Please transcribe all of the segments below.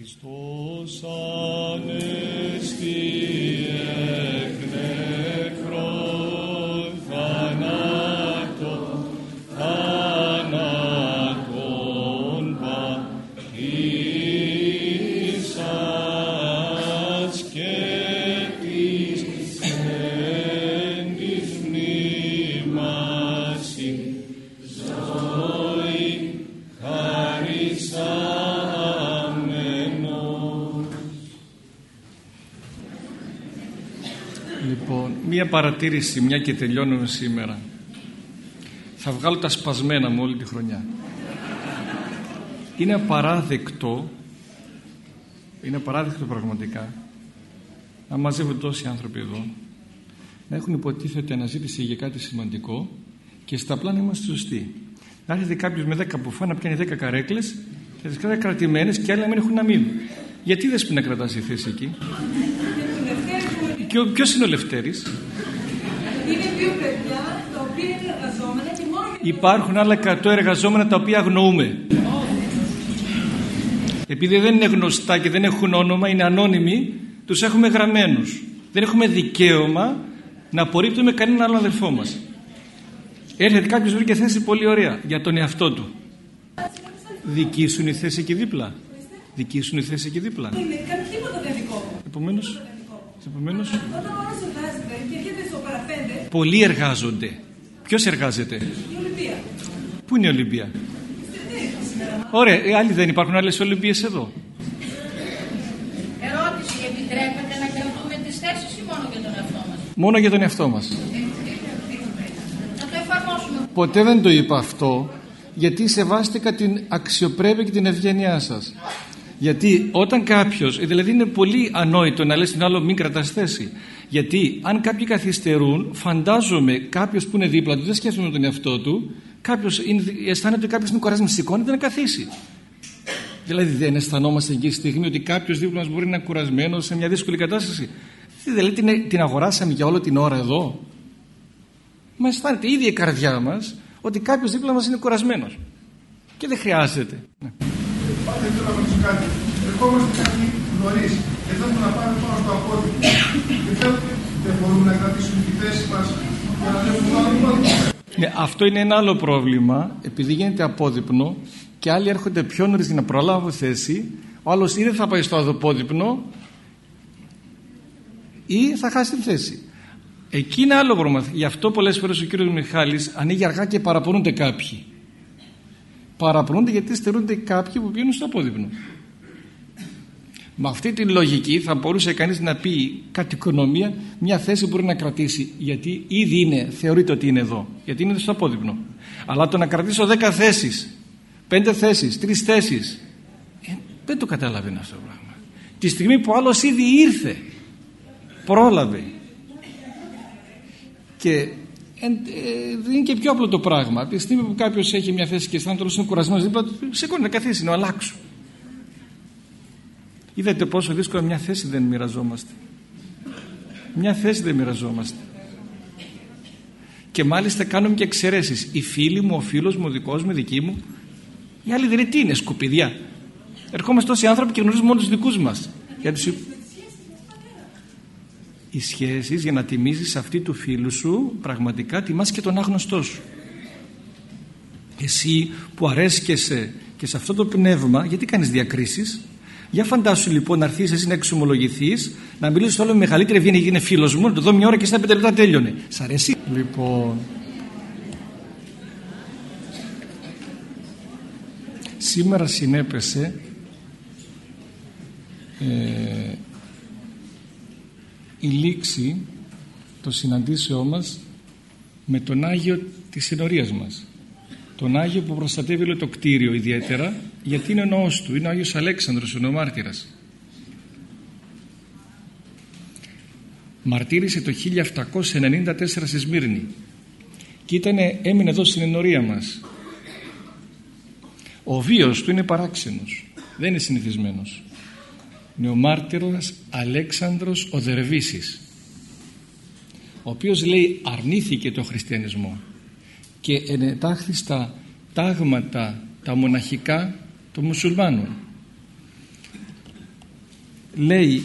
Χριστός Ανέστη εκ νεκρών παρατήρηση, μια και τελειώνουμε σήμερα. Θα βγάλω τα σπασμένα μου όλη τη χρονιά. Είναι απαράδεκτο, είναι απαράδεκτο πραγματικά, να μαζεύονται τόσοι άνθρωποι εδώ, να έχουν υποτίθεται αναζήτηση για κάτι σημαντικό και στα πλάνα είμαστε σωστοί. Να έρχεται κάποιος με 10 μπουφά να πιάνει 10 καρέκλες και τις κρατάει κρατημένες και άλλοι να μην έχουν να μείνουν. Γιατί δεν πρέπει να κρατάς η θέση εκεί; Και ποιος είναι ο Λευτέρης; Είναι δύο παιδιά τα οποία είναι εργαζόμενα και μόνο για Υπάρχουν άλλα 100 εργαζόμενα τα οποία αγνοούμε. Επειδή δεν είναι γνωστά και δεν έχουν όνομα, είναι ανώνυμοι, τους έχουμε γραμμένους. Δεν έχουμε δικαίωμα να απορρίπτουμε κανέναν άλλο αδελφό μας. Έρχεται κάποιος βρήκε θέση πολύ ωραία για τον εαυτό του. Δική σου είναι η θέση εκεί δίπλα. Δική σου είναι η θέση εκεί δίπλα. είναι κάνει τίποτα δεν δικό μου. Επομένως, επομένως Όταν πολλοί εργάζονται. Ποιος εργάζεται; η Ολυμπία. Πού είναι η Ολυμπία; Ωραία, ε, άλλοι δεν υπάρχουν άλλες Ολυμπίες εδώ. Ερώτηση, επιτρέπεται να κρατούμε τις θέσεις ή μόνο για τον εαυτό μας; Μόνο για τον εαυτό μας. Να το εφαρμόσουμε. Ποτέ δεν το είπα αυτό γιατί σεβάστηκα την αξιοπρέπεια και την ευγένειά σας. Γιατί όταν κάποιος, ε, δηλαδή είναι πολύ ανόητο να λες την άλλο μην κρατάς θέση. Γιατί αν κάποιοι καθυστερούν, φαντάζομαι κάποιος που είναι δίπλα του, δεν σκέφτομαι τον εαυτό του, κάποιος είναι, αισθάνεται ότι κάποιος είναι κουρασμένος, σηκώνεται να καθίσει. Δηλαδή δεν αισθανόμαστε εκεί στη στιγμή ότι κάποιος δίπλα μας μπορεί να είναι κουρασμένος σε μια δύσκολη κατάσταση. Τι, Δηλαδή την, την αγοράσαμε για όλη την ώρα εδώ. Μας αισθάνεται η ίδια η καρδιά μας ότι κάποιος δίπλα μας είναι κουρασμένος. Και δεν χρειάζεται. Ναι. Πάτε θέλω να ρωτήσω κάτι. Ερχόμαστε κάτι νωρίς και θέλουμε να πάμε πάνω στο απόδειγμα. Και θέλουμε, δεν μπορούμε να κρατήσουμε τη θέση μας για να βλέπουμε το άλλο απόδειγμα. Ναι, αυτό είναι ένα άλλο πρόβλημα, επειδή γίνεται απόδειπνο και άλλοι έρχονται πιο νωρίς για να προλάβουν θέση, ο άλλος ή δεν θα πάει στο αδοπόδειπνο ή θα χάσει τη θέση. Εκεί είναι άλλο πρόβλημα. Γι' αυτό πολλές φορές ο κύριος Μιχάλης ανοίγει αργά και παραπονούνται κάποιοι. Παραπονούνται γιατί στερούνται κάποιοι που πηγαίνουν στο απόδειπνο. Με αυτή τη λογική θα μπορούσε κανείς να πει κατ' οικονομία μια θέση μπορεί να κρατήσει γιατί ήδη είναι, θεωρείται ότι είναι εδώ γιατί είναι στο απόδειπνο. Αλλά το να κρατήσω 10 θέσεις 5 θέσεις, 3 θέσεις ε, δεν το καταλαβαίνω αυτό το πράγμα. Τη στιγμή που άλλος ήδη ήρθε πρόλαβε. Και ε, ε, είναι και πιο απλό το πράγμα. Τη στιγμή που κάποιος έχει μια θέση και αισθάνεται ότι είναι κουρασμένος δίπλα του σηκώνει να καθίσει, να αλλάξω Είδατε πόσο δύσκολα μια θέση δεν μοιραζόμαστε. Μια θέση δεν μοιραζόμαστε. Και μάλιστα κάνουμε και εξαιρέσεις. Οι φίλοι μου, ο φίλος μου, ο δικός μου, η δική μου. Οι άλλοι δεν είναι τι είναι, σκουπιδιά. Ερχόμαστε τόσοι άνθρωποι και γνωρίζουμε μόνο τους δικούς μας. Για τους... Οι σχέσεις για να τιμήσεις αυτή του φίλου σου πραγματικά τιμάς και τον άγνωστό σου. Εσύ που αρέσκεσαι και σε αυτό το πνεύμα γιατί κάνεις διακρίσεις; Για φαντάσου λοιπόν να έρθεις εσύ να εξομολογηθείς, να μιλήσεις στο άλλο με μεγαλύτερη ευγένεια γίνει φίλος μου, να το δω μια ώρα και στα πέντε λεπτά τέλειωνε. Σ' αρέσει; Λοιπόν. Σήμερα συνέπεσε ε, η λήξη το συναντήσεώ μας με τον Άγιο της συνορίας μας τον Άγιο που προστατεύει όλο το κτίριο ιδιαίτερα γιατί είναι ο νόος του, είναι ο Άγιος Αλέξανδρος, ο μάρτυρας. Μαρτύρησε το 1794 στη Σμύρνη και ήτανε, έμεινε εδώ στην ενορία μας. Ο βίος του είναι παράξενος, δεν είναι συνηθισμένος. Είναι ο μάρτυρας Αλέξανδρος ο Δερβίσης ο οποίος λέει αρνήθηκε το χριστιανισμό και ενετάχθη στα τάγματα τα μοναχικά των μουσουλμάνων. Λέει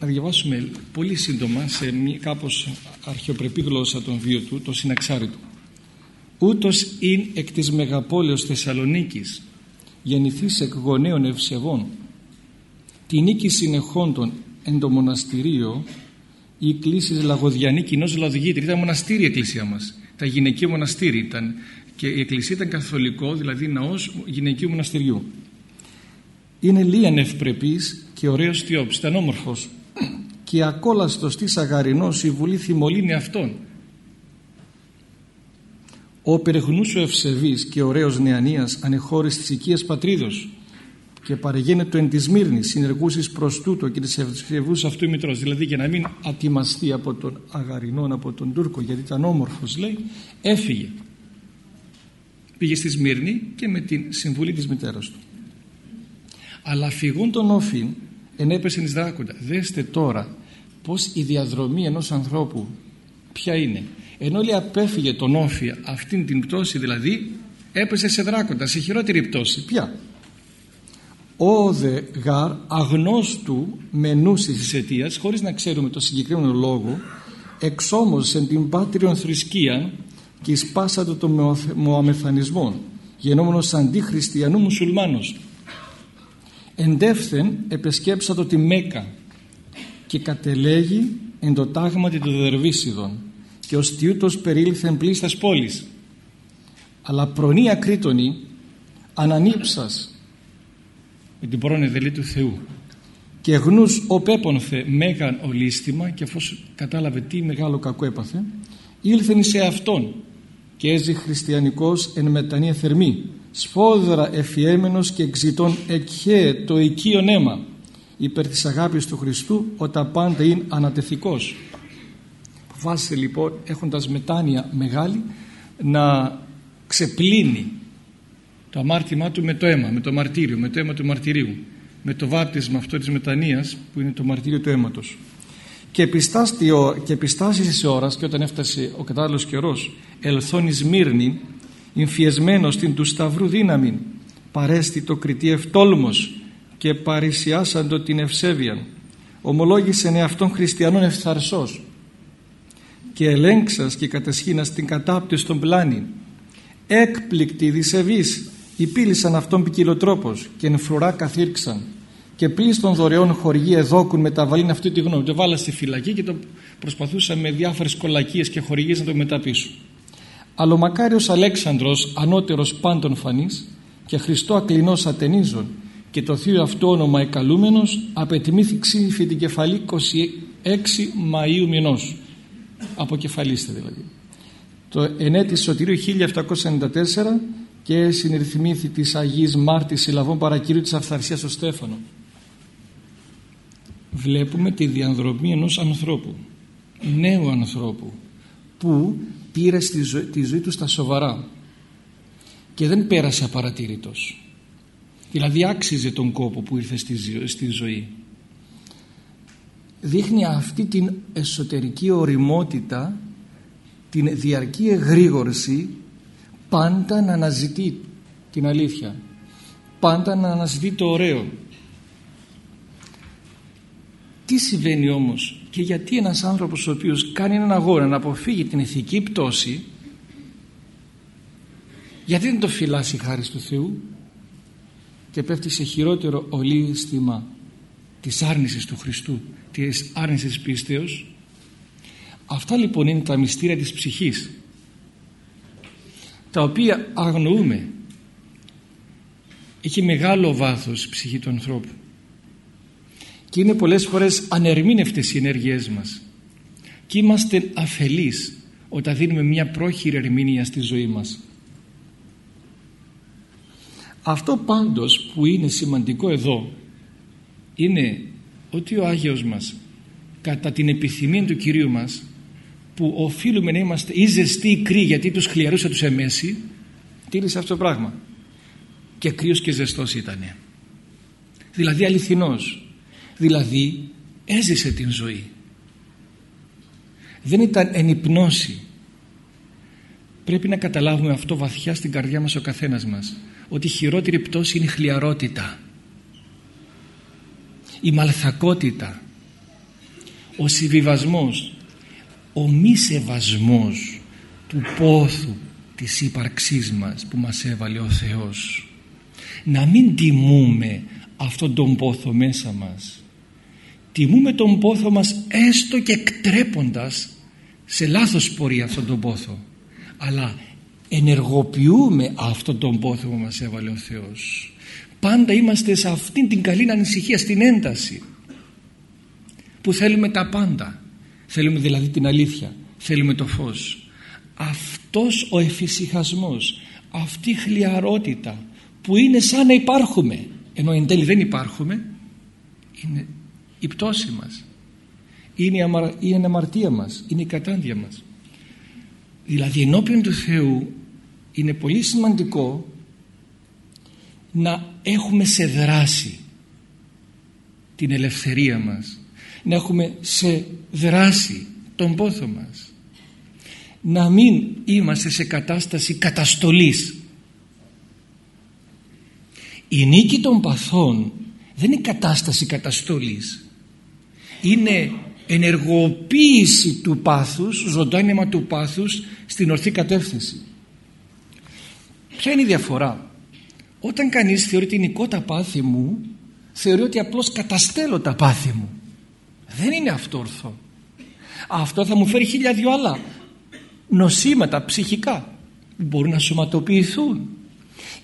να διαβάσουμε πολύ σύντομα σε μια κάπως αρχαιοπρεπή γλώσσα των βίο του το συναξάρι του ούτως ειν εκ της μεγαπόλεως Θεσσαλονίκης γεννηθείς εκ γονέων ευσεβών. Τη νίκη συνεχόντων εν το μοναστηρίο η εκκλήση λαγοδιανή κοινώς λαδογήτρη ήταν μοναστήρι η εκκλησία μας. Τα γυναικείο μοναστήρι ήταν και η εκκλησία ήταν καθολικό δηλαδή ναός γυναικείου μοναστηριού. Είναι λίαν ευπρεπής και ωραίος τιόψης ήταν όμορφος. Και ακόλαστος της αγαρινός η βουλή θυμολύνει αυτόν. Ο περιγνούς ο ευσεβής και ωραίος νεανίας ανεχώρης της οικίας πατρίδος και παρεγένετο εν της Σμύρνης συνεργούσεις προς τούτο και της ευσεβούς αυτού η μητρός. Δηλαδή για να μην ατιμαστεί από τον αγαρινόν από τον Τούρκο γιατί ήταν όμορφος λέει έφυγε πήγε στη Σμύρνη και με την συμβουλή της μητέρας του. Αλλά φυγούν τον όφιν ενέπεσε εις δράκοντα δέστε τώρα πως η διαδρομή ενός ανθρώπου ποια είναι ενώ λέει απέφυγε τον όφη αυτήν την πτώση δηλαδή έπεσε σε δράκοντα σε χειρότερη πτώση. Ποια; Ο δε γαρ αγνώστου μενούσης της αιτίας χωρίς να ξέρουμε το συγκεκριμένο λόγο εξόμωσε την πάτριον θρησκεία και σπάσατε το μοαμεθανισμό γενόμενος αντίχριστιανού μουσουλμάνος. Εντεύθεν επεσκέψατο τη Μέκα και κατελέγει εν το τάγματι των Δερβίσιδων και ο στιούτος περίληθεν πλήστας πόλης. Αλλά προνή ακρίτονη ανανύψας με την πρώην του Θεού. και γνούς οπέπονθε μέγαν ολίσθημα και αφού κατάλαβε τι μεγάλο κακό έπαθε ήλθεν σε αυτόν και έζη χριστιανικός εν μετανία θερμή σφόδρα εφιέμενος και εξητών εκχέ το οικείο αίμα υπέρ της αγάπης του Χριστού όταν πάντα είναι ανατεθικός. Αποφάσισε λοιπόν έχοντας μετάνοια μεγάλη να ξεπλύνει το αμάρτημά του με το αίμα, με το μαρτύριο, με το αίμα του μαρτυρίου με το βάπτισμα αυτό της μετανοίας που είναι το μαρτύριο του αίματος και, και επιστάσεις σε ώρας και όταν έφτασε ο κατάλληλος καιρός ελθόν εις Μύρνη εμφιεσμένος στην του σταυρού δύναμη παρέστη το κριτή ευτόλμος και παρησιάσαντο την ευσέβεια ομολόγησε εαυτόν χριστιανών ευθαρσός. Και ελέγξας και κατεσχήνας την κατάπτυση των πλάνη έκπληκτη δισεβής υπήλυσαν αυτόν ποικιλοτρόπος και εν φρουρά καθήρξαν και πλήστον δωρεών χορηγή εδόκουν μεταβαλήν αυτή τη γνώμη. Το βάλα στη φυλακή και το προσπαθούσαν με διάφορες κολακίες και χορηγίες να το μεταπίσουν αλλά ο μακάριος Αλέξανδρος ανώτερος πάντων φανής και Χριστό ακλινός ατενίζων και το θείο αυτό όνομα εκαλούμενος απετιμήθη ξύφη την κεφαλή 26 Μαΐου μηνός αποκεφαλίστε δηλαδή. Το ενέτη Σωτηρίου 1794 και συνερθυμήθη της Αγίας Μάρτης Συλλαβών Παρακυρίου της Αυθαρσίας στο Στέφανο βλέπουμε τη διανδρομή ενός ανθρώπου νέου ανθρώπου που πήρε στη ζωή, τη ζωή του στα σοβαρά και δεν πέρασε απαρατήρητος. Δηλαδή άξιζε τον κόπο που ήρθε στη, στη ζωή. Δείχνει αυτή την εσωτερική οριμότητα την διαρκή εγρήγορση πάντα να αναζητεί την αλήθεια πάντα να αναζητεί το ωραίο τι συμβαίνει όμως και γιατί ένας άνθρωπος ο οποίος κάνει έναν αγώνα να αποφύγει την ηθική πτώση γιατί δεν το φυλάσει χάρη του Θεού και πέφτει σε χειρότερο ολίσθημα της άρνησης του Χριστού της άρνησης της πίστεως. Αυτά λοιπόν είναι τα μυστήρια της ψυχής τα οποία αγνοούμε. Έχει μεγάλο βάθος η ψυχή του ανθρώπου και είναι πολλές φορές ανερμήνευτες οι ενέργειές μας. Και είμαστε αφελείς όταν δίνουμε μια πρόχειρη ερμηνεία στη ζωή μας. Αυτό πάντως που είναι σημαντικό εδώ είναι ότι ο Άγιος μας κατά την επιθυμία του Κυρίου μας που οφείλουμε να είμαστε ή ζεστοί ή κρύοι γιατί τους χλιαρούσε τους εμέση τήρησε αυτό το πράγμα. Και κρύος και ζεστός ήτανε. Δηλαδή αληθινός δηλαδή έζησε την ζωή. Δεν ήταν εν υπνώση πρέπει να καταλάβουμε αυτό βαθιά στην καρδιά μας ο καθένας μας ότι η χειρότερη πτώση είναι η χλιαρότητα η μαλθακότητα ο συμβιβασμός ο μη σεβασμός του πόθου της ύπαρξής μας που μας έβαλε ο Θεός. Να μην τιμούμε αυτόν τον πόθο μέσα μας τιμούμε τον πόθο μας έστω και εκτρέποντας σε λάθος πορεία αυτόν τον πόθο. Αλλά ενεργοποιούμε αυτόν τον πόθο που μας έβαλε ο Θεός. Πάντα είμαστε σε αυτήν την καλή ανησυχία στην ένταση που θέλουμε τα πάντα. Θέλουμε δηλαδή την αλήθεια θέλουμε το φως. Αυτός ο εφησυχασμός αυτή η χλιαρότητα που είναι σαν να υπάρχουμε ενώ εν τέλει δεν υπάρχουμε είναι η πτώση μας. Είναι η, αμα, η αναμαρτία μας είναι η κατάντια μας. Δηλαδή ενώπιον του Θεού είναι πολύ σημαντικό να έχουμε σε δράση την ελευθερία μας να έχουμε σε δράση τον πόθο μας να μην είμαστε σε κατάσταση καταστολής. Η νίκη των παθών δεν είναι κατάσταση καταστολής είναι ενεργοποίηση του πάθους ζωντάνιμα του πάθους στην ορθή κατεύθυνση. Ποια είναι η διαφορά; Όταν κανείς θεωρεί την νικό τα πάθη μου θεωρεί ότι απλώς καταστέλω τα πάθη μου. Δεν είναι αυτό ορθό. Αυτό θα μου φέρει χίλια δυο άλλα νοσήματα ψυχικά που μπορούν να σωματοποιηθούν.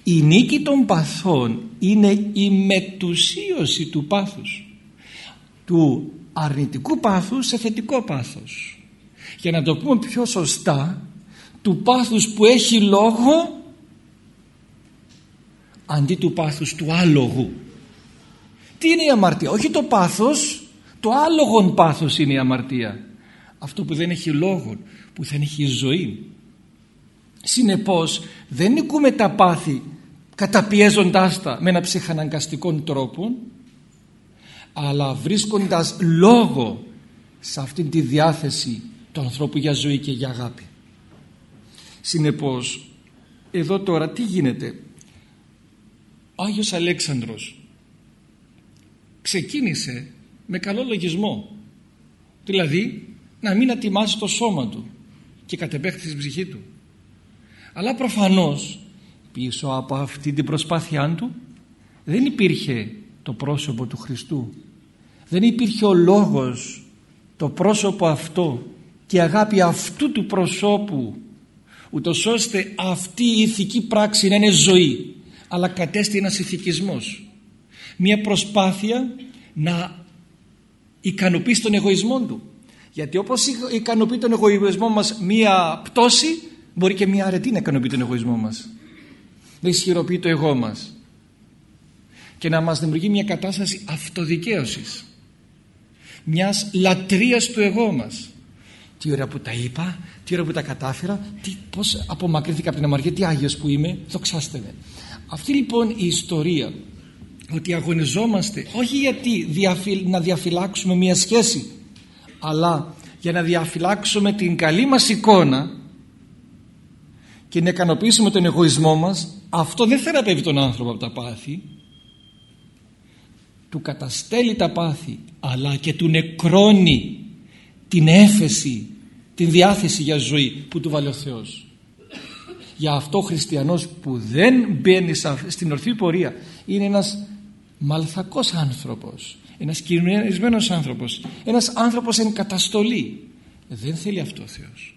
Η νίκη των παθών είναι η μετουσίωση του πάθους του αρνητικού πάθους σε θετικό πάθος. Για να το πούμε πιο σωστά του πάθους που έχει λόγο αντί του πάθους του άλογου. Τι είναι η αμαρτία; Όχι το πάθος το άλογον πάθος είναι η αμαρτία. Αυτό που δεν έχει λόγο που δεν έχει ζωή. Συνεπώς δεν νικούμε τα πάθη καταπιέζοντάς τα με ένα ψυχαναγκαστικό τρόπο αλλά βρίσκοντας λόγο σε αυτήν τη διάθεση του ανθρώπου για ζωή και για αγάπη. Συνεπώς εδώ τώρα τι γίνεται; Ο Άγιος Αλέξανδρος ξεκίνησε με καλό λογισμό. Δηλαδή να μην ατιμάσει το σώμα του και κατ' επέκτηση την ψυχή του. Αλλά προφανώς πίσω από αυτή την προσπάθειά του δεν υπήρχε το πρόσωπο του Χριστού. Δεν υπήρχε ο λόγος το πρόσωπο αυτό και η αγάπη αυτού του προσώπου ούτως ώστε αυτή η ηθική πράξη να είναι ζωή αλλά κατέστη ένας ηθικισμός. Μια προσπάθεια να ικανοποιήσει τον εγωισμό του. Γιατί όπως ικανοποιεί τον εγωισμό μας μία πτώση μπορεί και μία αρετή να ικανοποιεί τον εγωισμό μας. Να ισχυροποιεί το εγώ μας και να μας δημιουργεί μια κατάσταση αυτοδικαίωσης μιας λατρείας του εγώ μας. Τι ώρα που τα είπα, τι ώρα που τα κατάφερα τι, πώς απομακρύνθηκα από την αμαρτία τι Άγιος που είμαι, δοξάστε με αυτή λοιπόν η ιστορία ότι αγωνιζόμαστε όχι γιατί να διαφυλάξουμε μια σχέση αλλά για να διαφυλάξουμε την καλή μας εικόνα και να ικανοποιήσουμε τον εγωισμό μας αυτό δεν θεραπεύει τον άνθρωπο από τα πάθη του καταστέλει τα πάθη αλλά και του νεκρώνει την έφεση την διάθεση για ζωή που του βάλει ο Θεός. Για αυτό ο χριστιανός που δεν μπαίνει στην ορθή πορεία είναι ένας μαλθακός άνθρωπος ένας κοινωνισμένος άνθρωπος ένας άνθρωπος εν καταστολή. Δεν θέλει αυτό ο Θεός.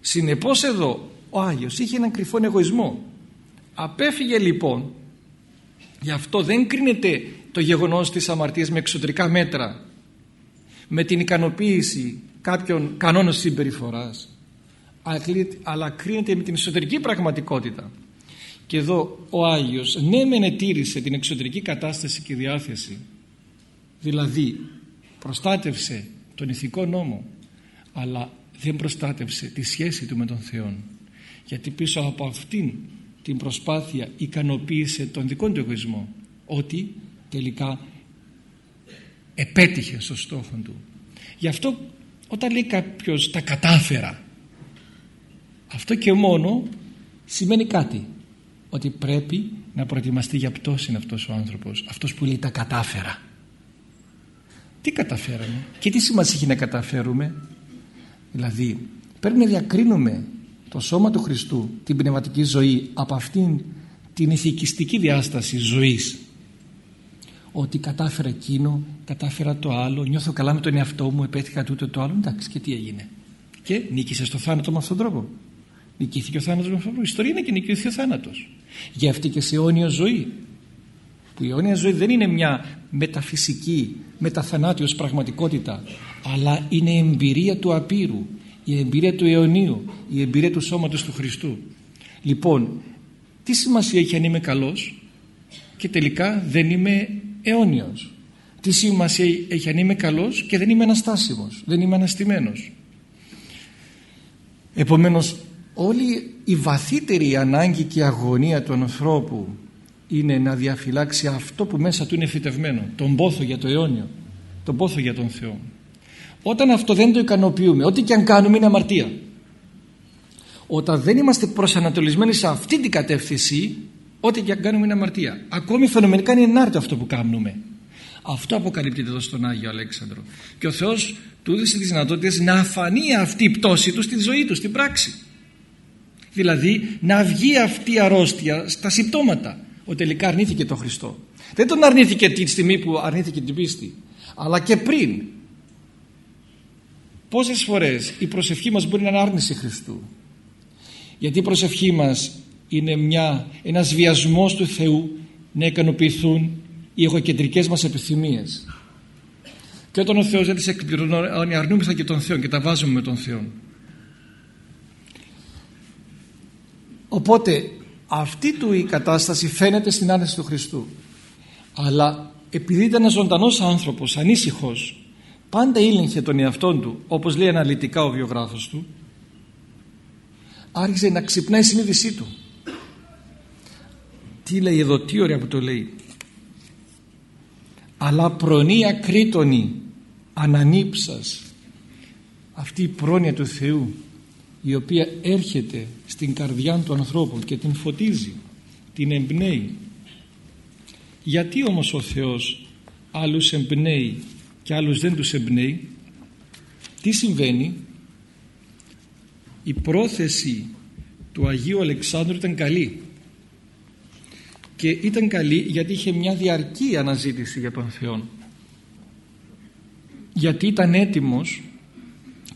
Συνεπώς εδώ ο Άγιος είχε έναν κρυφό εγωισμό. Απέφυγε λοιπόν γι' αυτό δεν κρίνεται το γεγονός της αμαρτίας με εξωτερικά μέτρα με την ικανοποίηση κάποιων κανόνων συμπεριφοράς αλλά κρίνεται με την εσωτερική πραγματικότητα. Και εδώ ο Άγιος ναι μεν ετήρησε την εξωτερική κατάσταση και διάθεση δηλαδή προστάτευσε τον ηθικό νόμο αλλά δεν προστάτευσε τη σχέση του με τον Θεό γιατί πίσω από αυτήν την προσπάθεια ικανοποίησε τον δικό του εγωισμό ότι τελικά επέτυχε στο στόχο του. Γι' αυτό όταν λέει κάποιος τα κατάφερα αυτό και μόνο σημαίνει κάτι. Ότι πρέπει να προετοιμαστεί για πτώση είναι αυτός ο άνθρωπος αυτός που λέει τα κατάφερα. Τι καταφέραμε και τι σημασία έχει να καταφέρουμε; Δηλαδή πρέπει να διακρίνουμε το σώμα του Χριστού την πνευματική ζωή από αυτήν την ηθικιστική διάσταση ζωής ότι κατάφερα εκείνο, κατάφερα το άλλο, νιώθω καλά με τον εαυτό μου, επέτυχα τούτο το άλλο, εντάξει και τι έγινε. Και νίκησε στο θάνατο με αυτόν τον τρόπο. Νικήθηκε ο θάνατος με αυτόν τον τρόπο. Η ιστορία είναι και νικηθεί ο θάνατος. Για αυτή και σε αιώνια ζωή. Που η αιώνια ζωή δεν είναι μια μεταφυσική, μεταθανάτιος πραγματικότητα, αλλά είναι η εμπειρία του απείρου, η εμπειρία του αιωνίου, η εμπειρία του σώματος του Χριστού. Λοιπόν, τι σημασία έχει αν είμαι καλός και τελικά δεν είμαι αιώνιος; Τι σημασία έχει αν είμαι καλός και δεν είμαι αναστάσιμος, δεν είμαι αναστημένος; Επομένως όλη η βαθύτερη ανάγκη και αγωνία του ανθρώπου είναι να διαφυλάξει αυτό που μέσα του είναι φυτευμένο, τον πόθο για το αιώνιο, τον πόθο για τον Θεό. Όταν αυτό δεν το ικανοποιούμε, ό,τι και αν κάνουμε είναι αμαρτία. Όταν δεν είμαστε προσανατολισμένοι σε αυτή την κατεύθυνση, ό,τι και αν κάνουμε είναι αμαρτία. Ακόμη φαινομενικά είναι ενάρτητο αυτό που κάνουμε. Αυτό αποκαλύπτεται εδώ στον Άγιο Αλέξανδρο. Και ο Θεός του έδωσε τις δυνατότητες να αφανεί αυτή η πτώση του στη ζωή του, στην πράξη. Δηλαδή να βγει αυτή η αρρώστια στα συμπτώματα. Ο τελικά αρνήθηκε τον Χριστό. Δεν τον αρνήθηκε τη στιγμή που αρνήθηκε την πίστη. Αλλά και πριν. Πόσες φορές η προσευχή μας μπορεί να είναι άρνηση Χριστού; Γιατί η προσευχή μας είναι μια, ένας βιασμός του Θεού να ικανοποιηθούν οι εγωκεντρικές μας επιθυμίες. Και όταν ο Θεός δεν τις εκπληρώνει αρνούμεθα και τον Θεό και τα βάζουμε με τον Θεό. Οπότε αυτή του η κατάσταση φαίνεται στην άρνηση του Χριστού. Αλλά επειδή ήταν ένα ζωντανός άνθρωπος, ανήσυχος, πάντα ήλεγχε τον εαυτόν του, όπως λέει αναλυτικά ο βιογράφος του, άρχισε να ξυπνάει η συνείδησή του. Τι λέει εδώ, τι ωραία που το λέει. Αλλά προνοία κρήτονη ανανύψας αυτή η πρόνοια του Θεού η οποία έρχεται στην καρδιά του ανθρώπου και την φωτίζει, την εμπνέει. Γιατί όμως ο Θεός άλλους εμπνέει και άλλους δεν τους εμπνέει, τι συμβαίνει, η πρόθεση του Αγίου Αλεξάνδρου ήταν καλή. Και ήταν καλή γιατί είχε μια διαρκή αναζήτηση για τον Θεό. Γιατί ήταν έτοιμος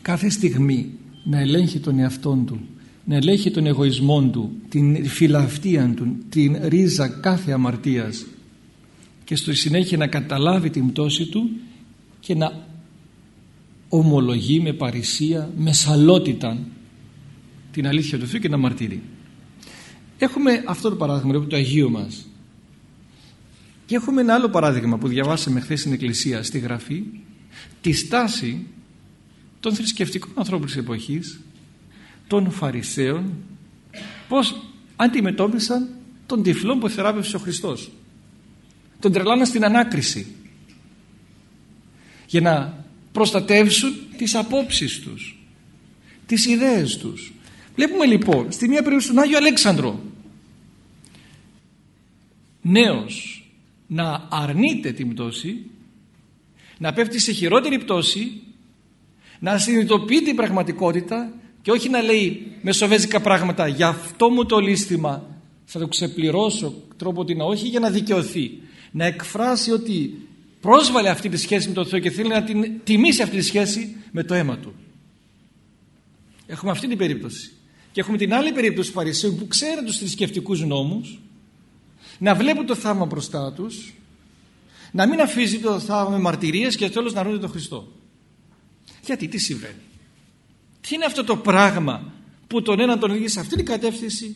κάθε στιγμή να ελέγχει τον εαυτόν του να ελέγχει τον εγωισμό του την φιλαυτία του την ρίζα κάθε αμαρτίας και στο συνέχεια να καταλάβει την πτώση του και να ομολογεί με παρησία με σαλότητα την αλήθεια του Θεού και να μαρτύρει έχουμε αυτό το παράδειγμα από το Αγίο μας. Και έχουμε ένα άλλο παράδειγμα που διαβάσαμε χθες στην Εκκλησία στη Γραφή τη στάση των θρησκευτικών ανθρώπων της εποχής των Φαρισαίων πως αντιμετώπισαν τον τυφλό που θεράπευσε ο Χριστός. Τον τρελάνα στην ανάκριση για να προστατεύσουν τις απόψεις τους τις ιδέες τους. Βλέπουμε λοιπόν στη μία περίπτωση τον Άγιο Αλέξανδρο νέος να αρνείται την πτώση να πέφτει σε χειρότερη πτώση να συνειδητοποιεί την πραγματικότητα και όχι να λέει μεσοβέζικα πράγματα για αυτό μου το λύστημα θα το ξεπληρώσω τρόπο ότι να όχι για να δικαιωθεί να εκφράσει ότι πρόσβαλε αυτή τη σχέση με τον Θεό και θέλει να την τιμήσει αυτή τη σχέση με το αίμα του. Έχουμε αυτή την περίπτωση. Και έχουμε την άλλη περίπτωση του Φαρισαίου που ξέρουν τους θρησκευτικούς νόμους να βλέπουν το θαύμα μπροστά τους να μην αφήσει το θαύμα με μαρτυρίες και τέλος να ρωτήσει τον Χριστό. Γιατί τι συμβαίνει; Τι είναι αυτό το πράγμα που τον έναν τον οδηγεί σε αυτή την κατεύθυνση